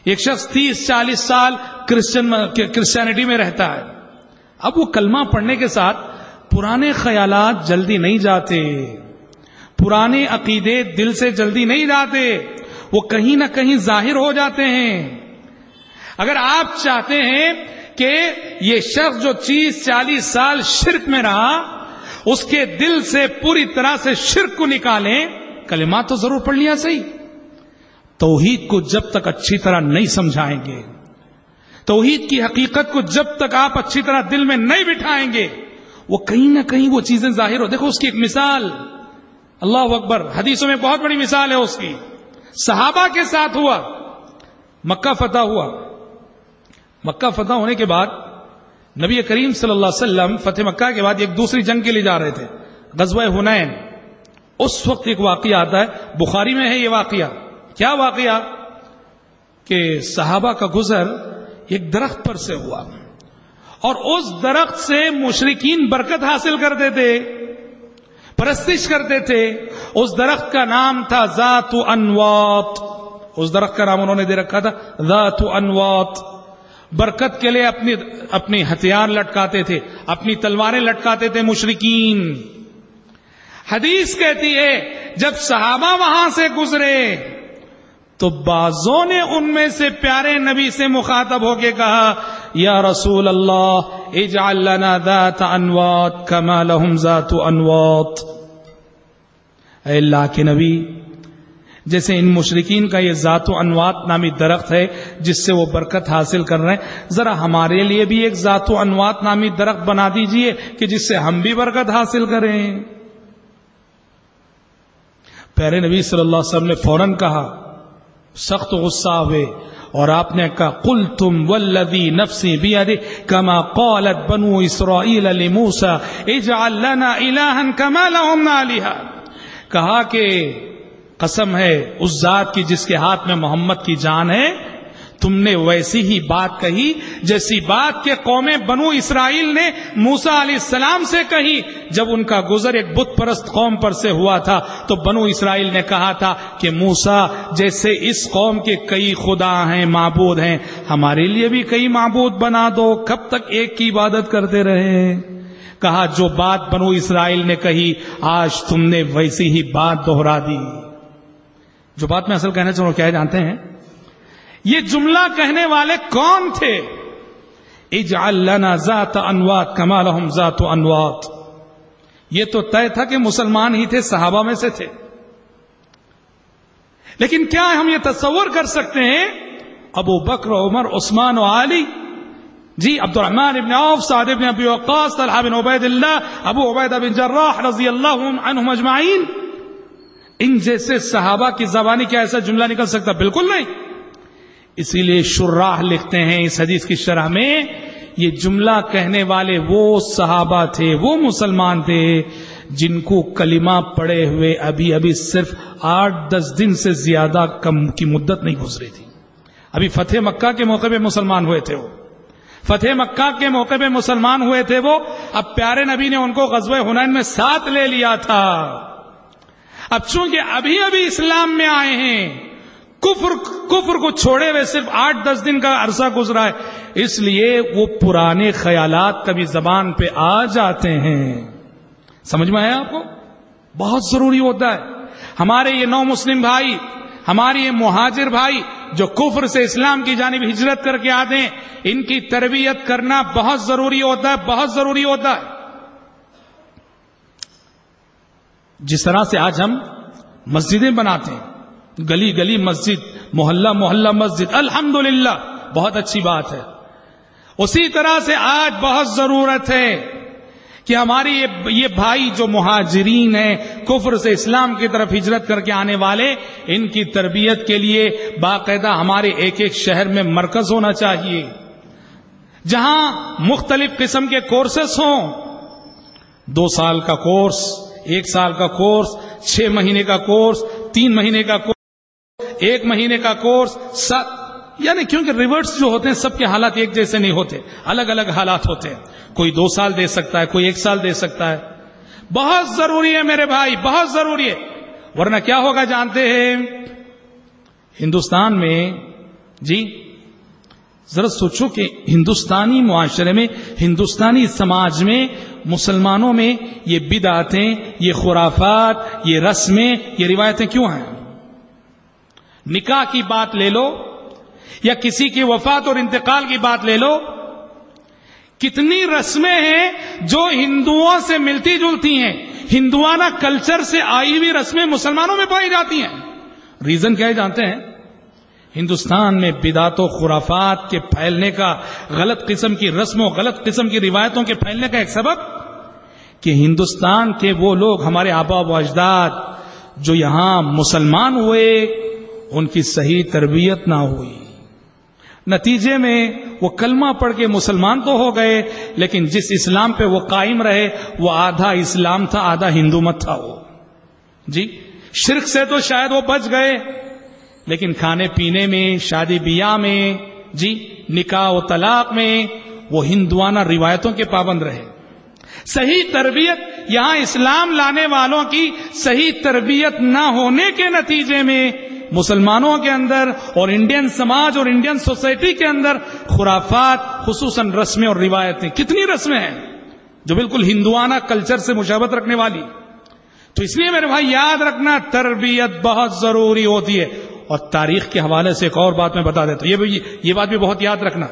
ایک شخص تیس چالیس سال کرسچن، کرسچینٹی میں رہتا ہے۔ اب وہ کلمہ پڑھنے کے ساتھ پرانے خیالات جلدی نہیں جاتے۔ پرانے عقیدے دل سے جلدی نہیں جاتے۔ وہ کہیں نہ کہیں ظاہر ہو جاتے ہیں۔ اگر آپ چاہتے ہیں کہ یہ شخص جو چیز چالیس سال شرک میں رہا، اس کے دل سے پوری طرح سے شرک کو نکالیں، کلمات تو ضرور پڑھ لیا صحیح۔ توحید کو جب تک اچھی طرح نہیں سمجھائیں گے۔ توحید کی حقیقت کو جب تک آپ اچھی طرح دل میں نہیں بٹھائیں گے۔ وہ کہیں نہ کہیں وہ چیزیں ظاہر ہو۔ دیکھو اس کی ایک مثال۔ اللہ اکبر۔ حدیثوں میں بہت بڑی مثال ہے اس کی۔ صحابہ کے ساتھ ہوا۔ مکہ فتح ہوا۔ مکہ فتح ہونے کے بعد نبی کریم صلی اللہ علیہ وسلم فتح مکہ کے بعد ایک دوسری جنگ کے لیے جا رہے تھے۔ غزوہ ہنین اس وقت ایک واقعہ آتا ہے۔ بخاری میں ہے یہ واقعہ۔ کیا واقعہ؟ کہ صحابہ کا گزر ایک درخت پر سے ہوا۔ اور اس درخت سے مشرقین برکت حاصل کرتے تھے، پرستش کرتے تھے۔ اس درخت کا نام تھا ذات انوات۔ اس درخت کا نام انہوں نے دے رکھا تھا ذات انوات۔ برکت کے لیے اپنی اپنی ہتھیار لٹکاتے تھے، اپنی تلواریں لٹکاتے تھے مشرقین حدیث کہتی ہے، جب صحابہ وہاں سے گزرے تو بازوں نے ان میں سے پیارے نبی سے مخاطب ہو کے کہا، یا رسول اللہ، اجعل لنا ذات انوات کما لهم ذات انوات۔ اے اللہ کے نبی، جیسے ان مشرقین کا یہ ذات و انوات نامی درخت ہے، جس سے وہ برکت حاصل کر رہے ہیں، ذرا ہمارے لیے بھی ایک ذات و انوات نامی درخت بنا دیجیے کہ جس سے ہم بھی برکت حاصل کریں۔ پیارے نبی صلی اللہ علیہ وسلم نے فوراً کہا سخت غصہ ہوئے اور آپ نے کہا قل تم ولدی نفسی بیادی کما قالت بنو اسرائیل علی موسا اجعل لنا الہا کما لهم آلہا۔ کہا کہ قسم ہے، اس ذات کی جس کے ہاتھ میں محمد کی جان ہے تم نے ویسی ہی بات کہی، جیسی بات کے قوم بنو اسرائیل نے موسا علیہ السلام سے کہی۔ جب ان کا گزر ایک بت پرست قوم پر سے ہوا تھا، تو بنو اسرائیل نے کہا تھا کہ موسا جیسے اس قوم کے کئی خدا ہیں، معبود ہیں، ہمارے لیے بھی کئی معبود بنا دو، کب تک ایک کی عبادت کرتے رہے؟ کہا، جو بات بنو اسرائیل نے کہی، آج تم نے ویسی ہی بات دوہرا دی۔ جو بات میں اصل کہنا چاہوں کیا جانتے ہیں؟ یہ جملہ کہنے والے کون تھے؟ اجعل لنا ذات انوات کما لهم ذات انوات یہ تو طے تھا کہ مسلمان ہی تھے، صحابہ میں سے تھے۔ لیکن کیا ہم یہ تصور کر سکتے ہیں؟ ابو بکر، عمر، عثمان و علی۔ جی عبد الرحمن ابن عوف، سعد ابن ابی وقاص، طلحہ بن عبید اللہ ابو عبیدہ بن جراح رضی اللہ عنہم اجمعین۔ ان جیسے صحابہ کی زبانی کیا ایسا جملہ نکل سکتا؟ بالکل نہیں۔ اسی لیے شراح لکھتے ہیں اس حدیث کی شرح میں، یہ جملہ کہنے والے وہ صحابہ تھے، وہ مسلمان تھے جن کو کلمہ پڑے ہوئے ابھی ابھی صرف آٹھ دس دن سے زیادہ کم کی مدت نہیں گزری تھی۔ ابھی فتح مکہ کے موقع پہ مسلمان ہوئے تھے وہ۔ فتح مکہ کے موقع پہ مسلمان ہوئے تھے وہ۔ اب پیارے نبی نے ان کو غزوہ ہنین میں ساتھ لے لیا تھا۔ اب چونکہ ابھی ابھی اسلام میں آئے ہیں کفر کفر کو چھوڑے ہوئے صرف آٹھ دس دن کا عرصہ گزرا ہے۔ اس لیے وہ پرانے خیالات کبھی زبان پہ آ جاتے ہیں۔ سمجھ میں آیا آپ کو؟ بہت ضروری ہوتا ہے۔ ہمارے یہ نو مسلم بھائی، ہمارے یہ مہاجر بھائی جو کفر سے اسلام کی جانب ہجرت کر کے آتے ہیں، ان کی تربیت کرنا بہت ضروری ہوتا ہے، بہت ضروری ہوتا ہے۔ جس طرح سے آج ہم مسجدیں بناتے ہیں گلی گلی مسجد، محلہ محلہ مسجد الحمد بہت اچھی بات ہے۔ اسی طرح سے آج بہت ضرورت ہے کہ ہماری یہ بھائی جو مہاجرین ہیں، کفر سے اسلام کی طرف ہجرت کر کے آنے والے، ان کی تربیت کے لیے باقاعدہ ہمارے ایک ایک شہر میں مرکز ہونا چاہیے۔ جہاں مختلف قسم کے کورسز ہوں۔ دو سال کا کورس ایک سال کا کورس چھ مہینے کا کورس تین مہینے کا کورس ایک مہینے کا کورس سات یعنی کیونکہ ریورس جو ہوتے ہیں، سب کے حالات ایک جیسے نہیں ہوتے، الگ الگ حالات ہوتے ہیں۔ کوئی دو سال دے سکتا ہے، کوئی ایک سال دے سکتا ہے۔ بہت ضروری ہے میرے بھائی، بہت ضروری ہے۔ ورنہ کیا ہوگا جانتے ہیں؟ ہندوستان میں جی ذرا سوچو کہ ہندوستانی معاشرے میں، ہندوستانی سماج میں مسلمانوں میں یہ بدعتیں، یہ خرافات، یہ رسمیں، یہ روایتیں کیوں ہیں؟ نکاح کی بات لے لو یا کسی کی وفات اور انتقال کی بات لے لو، کتنی رسمیں ہیں جو ہندوؤں سے ملتی جلتی ہیں۔ ہندوانہ کلچر سے آئی ہوئی رسمیں مسلمانوں میں پائی جاتی ہیں۔ ریزن کیا جانتے ہیں؟ ہندوستان میں بدات و خرافات کے پھیلنے کا، غلط قسم کی رسم و غلط قسم کی روایتوں کے پھیلنے کا ایک سبب کہ ہندوستان کے وہ لوگ ہمارے آبا و اجداد جو یہاں مسلمان ہوئے ان کی صحیح تربیت نہ ہوئی۔ نتیجے میں وہ کلمہ پڑھ کے مسلمان تو ہو گئے، لیکن جس اسلام پہ وہ قائم رہے، وہ آدھا اسلام تھا، آدھا ہندو مت تھا وہ۔ جی شرک سے تو شاید وہ بچ گئے، لیکن کھانے پینے میں، شادی بیاہ میں جی نکاح و طلاق میں وہ ہندوانہ روایتوں کے پابند رہے۔ صحیح تربیت، یہاں اسلام لانے والوں کی صحیح تربیت نہ ہونے کے نتیجے میں مسلمانوں کے اندر اور انڈین سماج اور انڈین سوسائٹی کے اندر خرافات، خصوصاً رسمیں اور روایتیں۔ کتنی رسمیں ہیں جو بالکل ہندوانہ کلچر سے مشابت رکھنے والی۔ تو اس لیے میرے بھائی یاد رکھنا، تربیت بہت ضروری ہوتی ہے۔ اور تاریخ کے حوالے سے ایک اور بات میں بتا دیتا ہوں۔ یہ بھی، یہ بات بھی بہت یاد رکھنا۔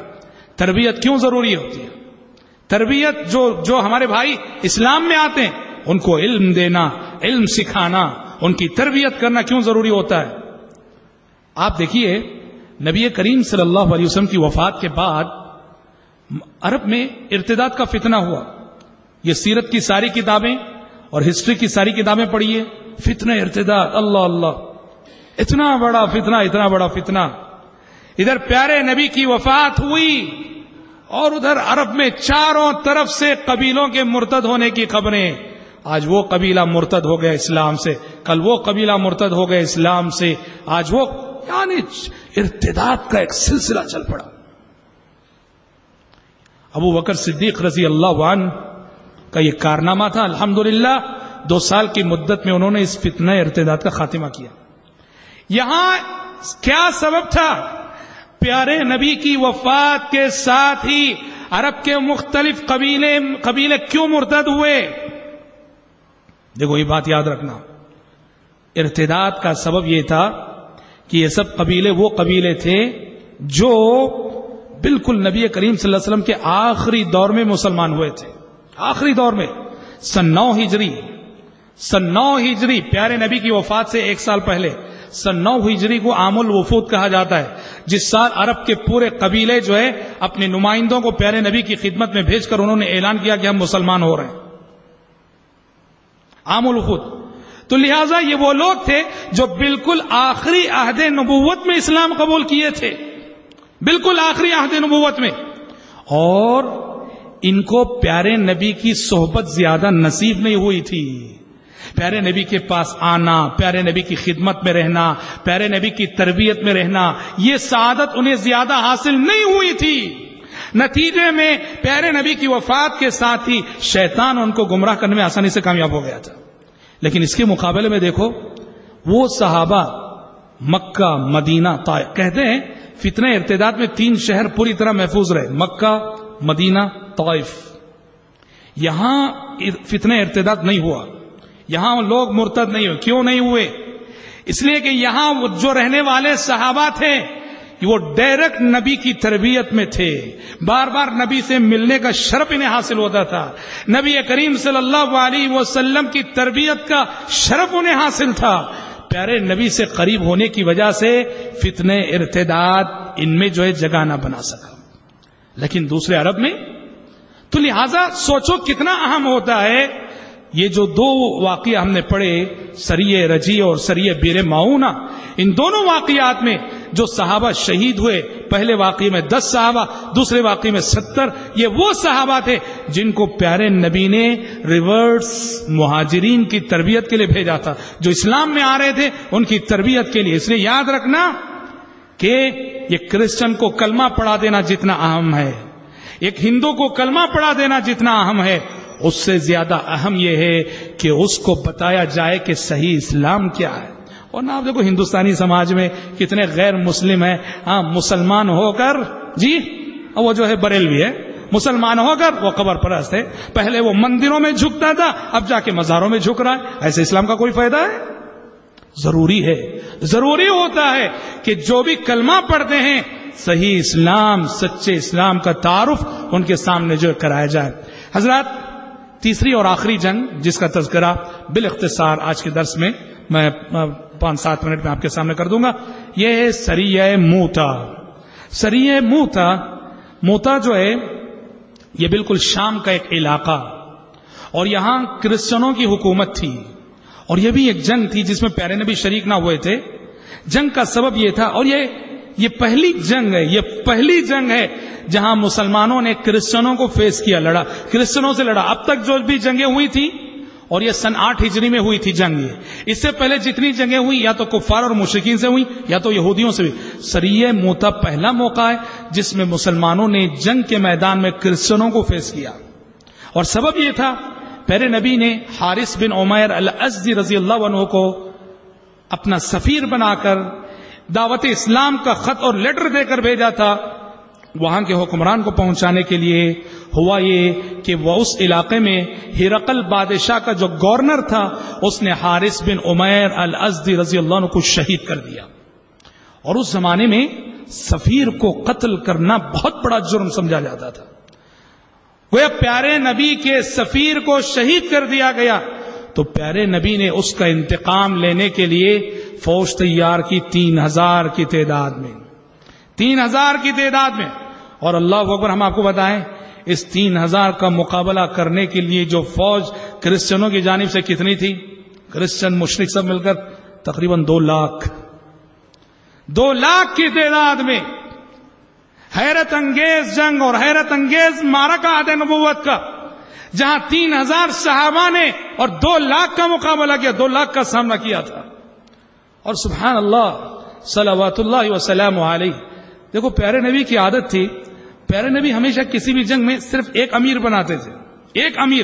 تربیت کیوں ضروری ہوتی ہے؟ تربیت جو جو ہمارے بھائی اسلام میں آتے ہیں، ان کو علم دینا، علم سکھانا، ان کی تربیت کرنا کیوں ضروری ہوتا ہے؟ آپ دیکھیے، نبی کریم صلی اللہ علیہ وسلم کی وفات کے بعد عرب میں ارتداد کا فتنہ ہوا۔ یہ سیرت کی ساری کتابیں اور ہسٹری کی ساری کتابیں پڑھیے۔ فتنہ ارتداد، اللہ اللہ۔ اتنا بڑا فتنہ، اتنا بڑا فتنہ۔ ادھر پیارے نبی کی وفات ہوئی اور ادھر عرب میں چاروں طرف سے قبیلوں کے مرتد ہونے کی خبریں۔ آج وہ قبیلہ مرتد ہو گیا اسلام سے۔ کل وہ قبیلہ مرتد ہو گیا اسلام سے۔ آج وہ یعنی ارتداد کا ایک سلسلہ چل پڑا۔ ابو بکر صدیق رضی اللہ عنہ کا یہ کارنامہ تھا، الحمدللہ، دو سال کی مدت میں انہوں نے اس فتنہ ارتداد کا خاتمہ کیا۔ یہاں کیا سبب تھا؟ پیارے نبی کی وفات کے ساتھ ہی عرب کے مختلف قبیلے قبیلے کیوں مرتد ہوئے؟ دیکھو، یہ بات یاد رکھنا۔ ارتداد کا سبب یہ تھا کہ یہ سب قبیلے وہ قبیلے تھے جو بالکل نبی کریم صلی اللہ علیہ وسلم کے آخری دور میں مسلمان ہوئے تھے۔ آخری دور میں۔ سن نو ہجری۔ سن نو ہجری۔ پیارے نبی کی وفات سے ایک سال پہلے۔ سن نو ہجری کو عام الوفود کہا جاتا ہے۔ جس سال عرب کے پورے قبیلے جو ہے اپنے نمائندوں کو پیارے نبی کی خدمت میں بھیج کر انہوں نے اعلان کیا کہ ہم مسلمان ہو رہے ہیں۔ عام الوفود۔ تو لہذا یہ وہ لوگ تھے جو بالکل آخری عہد نبوت میں اسلام قبول کیے تھے۔ بالکل آخری عہد نبوت میں۔ اور ان کو پیارے نبی کی صحبت زیادہ نصیب نہیں ہوئی تھی۔ پیارے نبی کے پاس آنا، پیارے نبی کی خدمت میں رہنا، پیارے نبی کی تربیت میں رہنا، یہ سعادت انہیں زیادہ حاصل نہیں ہوئی تھی۔ نتیجے میں پیارے نبی کی وفات کے ساتھ ہی شیطان ان کو گمراہ کرنے میں آسانی سے کامیاب ہو گیا تھا۔ لیکن اس کے مقابلے میں دیکھو، وہ صحابہ مکہ، مدینہ کہتے ہیں، فتنہ ارتداد میں تین شہر پوری طرح محفوظ رہے، مکہ، مدینہ، طائف۔ یہاں فتنہ ارتداد نہیں ہوا، یہاں لوگ مرتد نہیں ہوئے۔ کیوں نہیں ہوئے؟ اس لیے کہ یہاں جو رہنے والے صحابہ تھے وہ ڈائریکٹ نبی کی تربیت میں تھے۔ بار بار نبی سے ملنے کا شرف انہیں حاصل ہوتا تھا۔ نبی کریم صلی اللہ علیہ وسلم کی تربیت کا شرف انہیں حاصل تھا۔ پیارے نبی سے قریب ہونے کی وجہ سے فتنے ارتداد ان میں جو ہے جگہ نہ بنا سکا۔ لیکن دوسرے عرب میں تو لہذا سوچو کتنا اہم ہوتا ہے یہ جو دو واقعہ ہم نے پڑھے سریے رجی اور سریے بیر معاونہ ان دونوں واقعات میں جو صحابہ شہید ہوئے، پہلے واقعے میں دس صحابہ، دوسرے واقعے میں ستر، یہ وہ صحابہ تھے جن کو پیارے نبی نے ریورس مہاجرین کی تربیت کے لیے بھیجا تھا۔ جو اسلام میں آ رہے تھے، ان کی تربیت کے لیے۔ اس لیے یاد رکھنا کہ یہ کرسچن کو کلمہ پڑھا دینا جتنا اہم ہے۔ ایک ہندو کو کلمہ پڑھا دینا جتنا اہم ہے۔ اس سے زیادہ اہم یہ ہے کہ اس کو بتایا جائے کہ صحیح اسلام کیا ہے۔ اور نہ آپ دیکھو ہندوستانی سماج میں کتنے غیر مسلم ہیں۔ ہاں مسلمان ہو کر جی وہ جو ہے بریلوی ہے، مسلمان ہو کر وہ قبر پرست ہے۔ پہلے وہ مندروں میں جھکتا تھا، اب جا کے مزاروں میں جھک رہا ہے۔ ایسے اسلام کا کوئی فائدہ ہے؟ ضروری ہے۔ ضروری ہوتا ہے کہ جو بھی کلمہ پڑھتے ہیں، صحیح اسلام، سچے اسلام کا تعارف ان کے سامنے جو کرایا جائے۔ حضرات تیسری اور آخری جنگ جس کا تذکرہ بال اختصار آج کے درس میں میں پانچ سات منٹ میں آپ کے سامنے کر دوں گا، یہ ہے سریہ موتا۔ سریہ موتا موتا جو ہے، یہ بالکل شام کا ایک علاقہ، اور یہاں کرسچنوں کی حکومت تھی، اور یہ بھی ایک جنگ تھی جس میں پیارے نبی شریک نہ ہوئے تھے۔ جنگ کا سبب یہ تھا، اور یہ یہ پہلی جنگ ہے، یہ پہلی جنگ ہے جہاں مسلمانوں نے کرسچنوں کو فیس کیا، لڑا۔ کرسچنوں سے لڑا۔ اب تک جو بھی جنگیں ہوئی تھی اور یہ سن آٹھ ہجری میں ہوئی تھی جنگ یہ۔ اس سے پہلے جتنی جنگیں ہوئی یا تو کفار اور مشرقین سے ہوئی یا تو یہودیوں سے ہوئی سریے موتا پہلا موقع ہے جس میں مسلمانوں نے جنگ کے میدان میں کرسچنوں کو فیس کیا۔ اور سبب یہ تھا پہلے نبی نے حارث بن عمیر الزدی رضی اللہ عنہ کو اپنا سفیر بنا کر دعوت اسلام کا خط اور لیٹر دے کر بھیجا تھا، وہاں کے حکمران کو پہنچانے کے لیے ہوا یہ کہ وہ اس علاقے میں ہرقل بادشاہ کا جو گورنر تھا، اس نے حارث بن عمیر الزدی رضی اللہ عنہ کو شہید کر دیا۔ اور اس زمانے میں سفیر کو قتل کرنا بہت بڑا جرم سمجھا جاتا تھا۔ وہ پیارے نبی کے سفیر کو شہید کر دیا گیا۔ تو پیارے نبی نے اس کا انتقام لینے کے لیے فوج تیار کی تین ہزار کی تعداد میں۔ تین ہزار کی تعداد میں۔ اور اللہ اکبر ہم آپ کو بتائیں، اس تین ہزار کا مقابلہ کرنے کے لیے جو فوج کرسچنوں کی جانب سے کتنی تھی؟ کرسچن، مشرق سب مل کر تقریباً دو لاکھ۔ دو لاکھ کی تعداد میں۔ حیرت انگیز جنگ اور حیرت انگیز مارا کا آدھے نبوت کا۔ جہاں تین ہزار صحابہ نے اور دو لاکھ کا مقابلہ کیا، دو لاکھ کا سامنا کیا تھا۔ اور سبحان اللہ، صلوات اللہ وسلم علیہ۔ دیکھو، پیارے نبی کی عادت تھی۔ پیارے نبی ہمیشہ کسی بھی جنگ میں صرف ایک امیر بناتے تھے۔ ایک امیر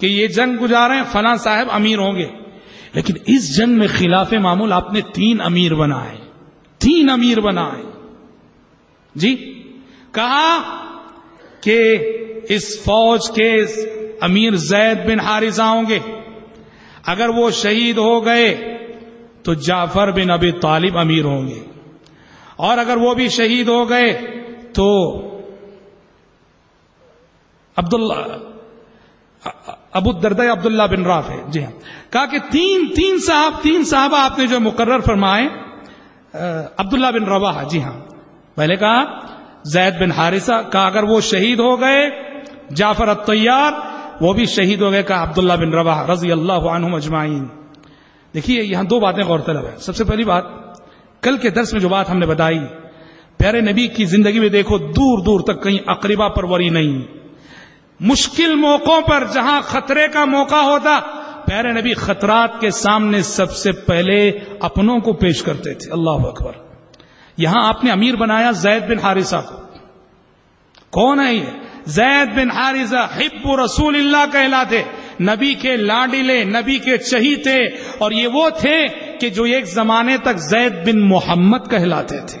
کہ یہ جنگ گزار ہیں، فلاں صاحب امیر ہوں گے۔ لیکن اس جنگ میں خلاف معمول آپ نے تین امیر بنائے۔ تین امیر بنائے۔ جی کہا کہ اس فوج کے امیر زید بن حارثہ ہوں گے۔ اگر وہ شہید ہو گئے تو جعفر بن ابی طالب امیر ہوں گے۔ اور اگر وہ بھی شہید ہو گئے تو عبداللہ، ابو درد عبداللہ بن راف ہے جی ہاں۔ کہا کہ تین تین صاحب تین صاحبہ آپ نے جو مقرر فرمائے عبداللہ بن روا جی ہاں۔ پہلے کہا زید بن حارثہ، کہا اگر وہ شہید ہو گئے جعفر الطیار، وہ بھی شہید ہو گئے، کہا عبداللہ بن روا رضی اللہ عنہ اجمعین۔ دیکھیے، یہاں دو باتیں غور طلب ہے سب سے پہلی بات، کل کے درس میں جو بات ہم نے بتائی، پیارے نبی کی زندگی میں دیکھو، دور دور تک کہیں اقربا پروری نہیں۔ مشکل موقعوں پر جہاں خطرے کا موقع ہوتا، پیارے نبی خطرات کے سامنے سب سے پہلے اپنوں کو پیش کرتے تھے۔ اللہ اکبر۔ یہاں آپ نے امیر بنایا زید بن حارثہ کو۔ کون ہے یہ؟ زید بن حارثہ حب رسول اللہ کہلاتے، نبی کے لاڈلے، نبی کے چہیتے، اور یہ وہ تھے کہ جو ایک زمانے تک زید بن محمد کہلاتے تھے۔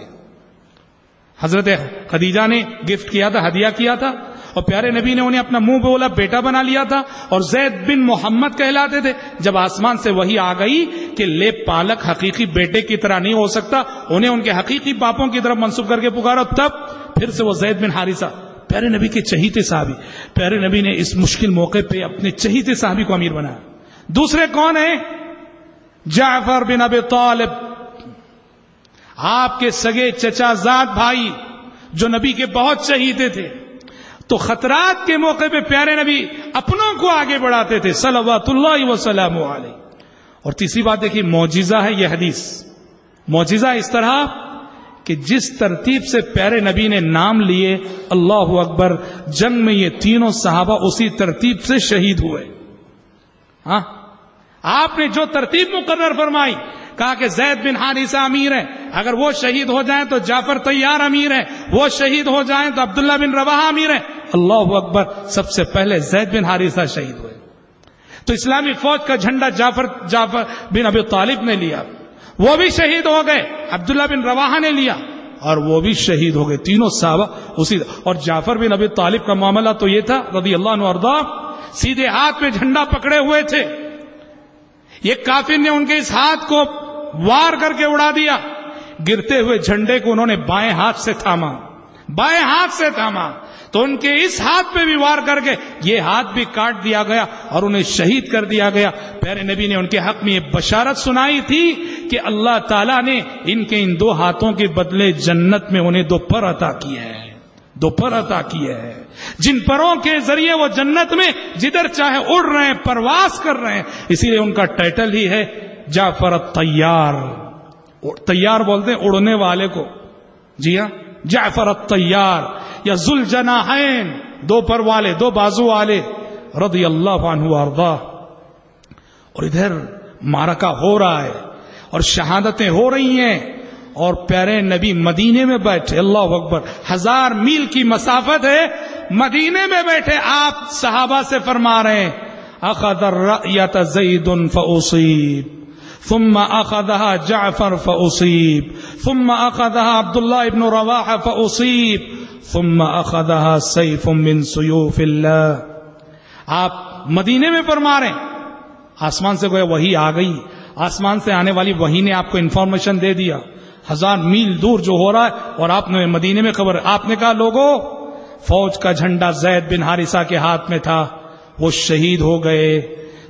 حضرت خدیجہ نے گفٹ کیا تھا، ہدیہ کیا تھا، اور پیارے نبی نے انہیں اپنا منہ بولا، بیٹا بنا لیا تھا، اور زید بن محمد کہلاتے تھے۔ جب آسمان سے وہی آ گئی کہ لے پالک حقیقی بیٹے کی طرح نہیں ہو سکتا، انہیں ان کے حقیقی پاپوں کی طرف منسوخ کر کے پکارا، تب پھر سے وہ زید بن حارثہ پیارے نبی کے چہیتے صحابی، پیارے نبی نے اس مشکل موقع پہ اپنے چہیتے صحابی کو امیر بنایا۔ دوسرے کون ہیں؟ جعفر بن ابی طالب۔ آپ کے سگے چچا زاد بھائی جو نبی کے بہت چہیتے تھے۔ تو خطرات کے موقع پہ پیارے نبی اپنوں کو آگے بڑھاتے تھے۔ صلوات اللہ وسلم علیہ۔ اور تیسری بات دیکھیے، معجزہ ہے یہ حدیث۔ معجزہ اس طرح کہ جس ترتیب سے پیارے نبی نے نام لیے، اللہ اکبر، جنگ میں یہ تینوں صحابہ اسی ترتیب سے شہید ہوئے۔ ہاں؟ آپ نے جو ترتیب مقرر فرمائی، کہا کہ زید بن حارثہ امیر ہے اگر وہ شہید ہو جائیں تو جعفر تیار امیر ہے وہ شہید ہو جائیں تو عبداللہ بن روا امیر ہے اللہ اکبر، سب سے پہلے زید بن حارثہ شہید ہوئے۔ تو اسلامی فوج کا جھنڈا جعفر جعفر بن ابی طالب نے لیا۔ وہ بھی شہید ہو گئے۔ عبداللہ بن روا نے لیا۔ اور وہ بھی شہید ہو گئے۔ تینوں صحابہ اسی اور جعفر بن ابی طالب کا معاملہ تو یہ تھا، رضی اللہ عنہ سیدھے ہاتھ میں جھنڈا پکڑے ہوئے تھے۔ یہ کافر نے ان کے اس ہاتھ کو وار کر کے اڑا دیا۔ گرتے ہوئے جھنڈے کو انہوں نے بائیں ہاتھ سے تھاما۔ بائیں ہاتھ سے تھاما۔ تو ان کے اس ہاتھ پہ بھی وار کر کے یہ ہاتھ بھی کاٹ دیا گیا اور انہیں شہید کر دیا گیا۔ پیارے نبی نے ان کے حق میں یہ بشارت سنائی تھی کہ اللہ تعالیٰ نے ان کے ان دو ہاتھوں کے بدلے جنت میں انہیں دو پر عطا کیا ہے دو پر عطا کیا ہے جن پروں کے ذریعے وہ جنت میں جدھر چاہے اڑ رہے ہیں، پرواز کر رہے ہیں۔ اسی لیے ان کا ٹائٹل ہی ہے جعفر تیار تیار بولتے ہیں اڑنے والے کو۔ جی ہاں۔ جعفر تیار یا زل جنا دو پر والے، دو بازو والے، رضی اللہ عنہ اردا اور ادھر مارکا ہو رہا ہے اور شہادتیں ہو رہی ہیں اور پیارے نبی مدینے میں بیٹھے، اللہ اکبر، ہزار میل کی مسافت ہے، مدینے میں بیٹھے، آپ صحابہ سے فرما رہے ہیں اخذر رأیت زید فاصیب ثم اخذها جعفر فاصيب ثم اخذها عبد الله بن رواحه فاصيب ثم اخذها سيف من سيوف الله۔ آپ مدینے میں فرما رہے ہیں، آسمان سے گویا وہی آ گئی، آسمان سے آنے والی وہی نے آپ کو انفارمیشن دے دیا۔ ہزار میل دور جو ہو رہا ہے، اور آپ نے مدینے میں خبر، آپ نے کہا لوگوں فوج کا جھنڈا زید بن حارثہ کے ہاتھ میں تھا، وہ شہید ہو گئے۔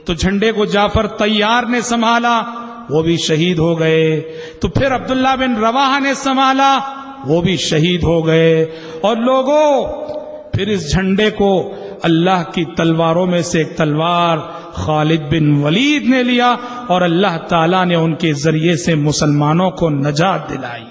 تو جھنڈے کو جعفر تیار نے سنبھالا وہ بھی شہید ہو گئے۔ تو پھر عبداللہ بن رواح نے سنبھالا، وہ بھی شہید ہو گئے۔ اور لوگوں پھر اس جھنڈے کو اللہ کی تلواروں میں سے ایک تلوار خالد بن ولید نے لیا اور اللہ تعالی نے ان کے ذریعے سے مسلمانوں کو نجات دلائی۔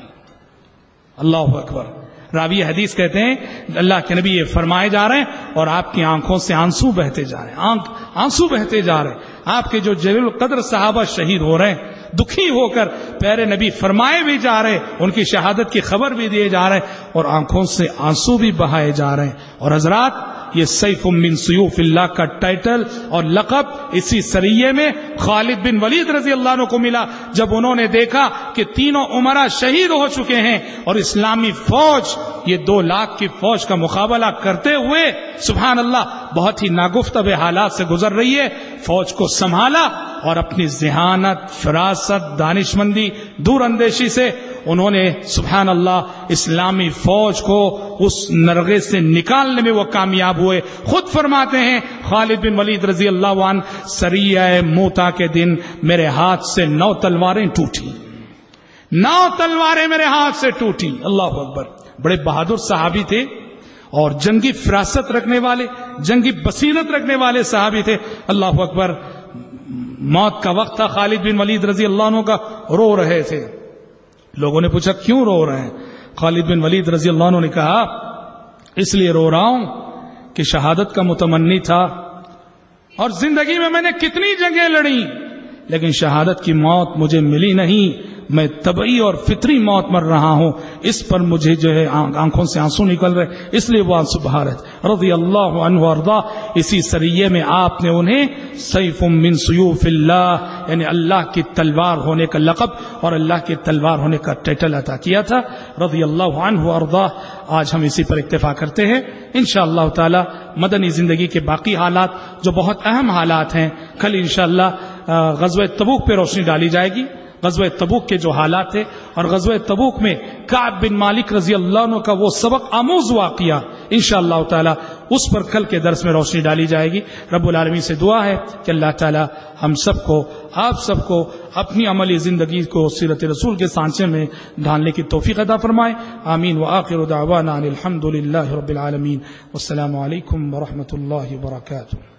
اللہ اکبر۔ راوی حدیث کہتے ہیں، اللہ کے نبی یہ فرمائے جا رہے ہیں اور آپ کی آنکھوں سے آنسو بہتے جا رہے ہیں۔ آنکھ، آنسو بہتے جا رہے ہیں۔ آپ کے جو جلیل القدر صحابہ شہید ہو رہے ہیں، دکھی ہو کر پیر نبی فرمائے بھی جا رہے ان کی شہادت کی خبر بھی دیے جا رہے ہیں اور آنکھوں سے آنسو بھی بہائے جا رہے ہیں۔ اور حضرات یہ سیف من سیوف اللہ کا ٹائٹل اور لقب اسی سریے میں خالد بن ولید رضی اللہ عنہ کو ملا جب انہوں نے دیکھا کہ تینوں عمرہ شہید ہو چکے ہیں اور اسلامی فوج یہ دو لاکھ کی فوج کا مقابلہ کرتے ہوئے سبحان اللہ بہت ہی ناگفتب حالات سے گزر رہی ہے، فوج کو سنبھالا اور اپنی ذہانت، فراست دانش مندی دور اندیشی سے انہوں نے سبحان اللہ اسلامی فوج کو اس نرغے سے نکالنے میں وہ کامیاب ہوئے۔ خود فرماتے ہیں، خالد بن ولید رضی اللہ عنہ سریہ موتا کے دن میرے ہاتھ سے نو تلواریں ٹوٹی نو تلواریں میرے ہاتھ سے ٹوٹی اللہ اکبر۔ بڑے بہادر صحابی تھے اور جنگی فراست رکھنے والے، جنگی بصیرت رکھنے والے صحابی تھے۔ اللہ اکبر، موت کا وقت تھا، خالد بن ولید رضی اللہ عنہ کا رو رہے تھے۔ لوگوں نے پوچھا، کیوں رو رہے ہیں؟ خالد بن ولید رضی اللہ عنہ نے کہا، اس لیے رو رہا ہوں کہ شہادت کا متمنی تھا اور زندگی میں میں نے کتنی جنگیں لڑی لیکن شہادت کی موت مجھے ملی نہیں، میں طبعی اور فطری موت مر رہا ہوں، اس پر مجھے جو ہے آنکھوں سے آنسو نکل رہے، اس لیے وہ آنسو بہا رہے رضی اللہ عنہ اردا اسی سریے میں آپ نے انہیں سیف من سیوف اللہ یعنی اللہ کی تلوار ہونے کا لقب اور اللہ کی تلوار ہونے کا ٹائٹل عطا کیا تھا۔ رضی اللہ عنہ اردا آج ہم اسی پر اکتفا کرتے ہیں۔ ان شاء اللہ تعالی مدنی زندگی کے باقی حالات جو بہت اہم حالات ہیں، کل انشاءاللہ غزوہ تبوک پہ روشنی ڈالی جائے گی۔ غزوہ تبوک کے جو حالات تھے اور غزوہ تبوک میں کعب بن مالک رضی اللہ عنہ کا وہ سبق آموز واقعہ ان شاء اللہ تعالیٰ اس پر کل کے درس میں روشنی ڈالی جائے گی۔ رب العالمین سے دعا ہے کہ اللہ تعالیٰ ہم سب کو، آپ سب کو اپنی عملی زندگی کو سیرت رسول کے سانچے میں ڈھالنے کی توفیق ادا فرمائے۔ آمین۔ و آخر دعوانا الحمد للہ رب العالمین۔ السلام علیکم ورحمۃ اللہ وبرکاتہ۔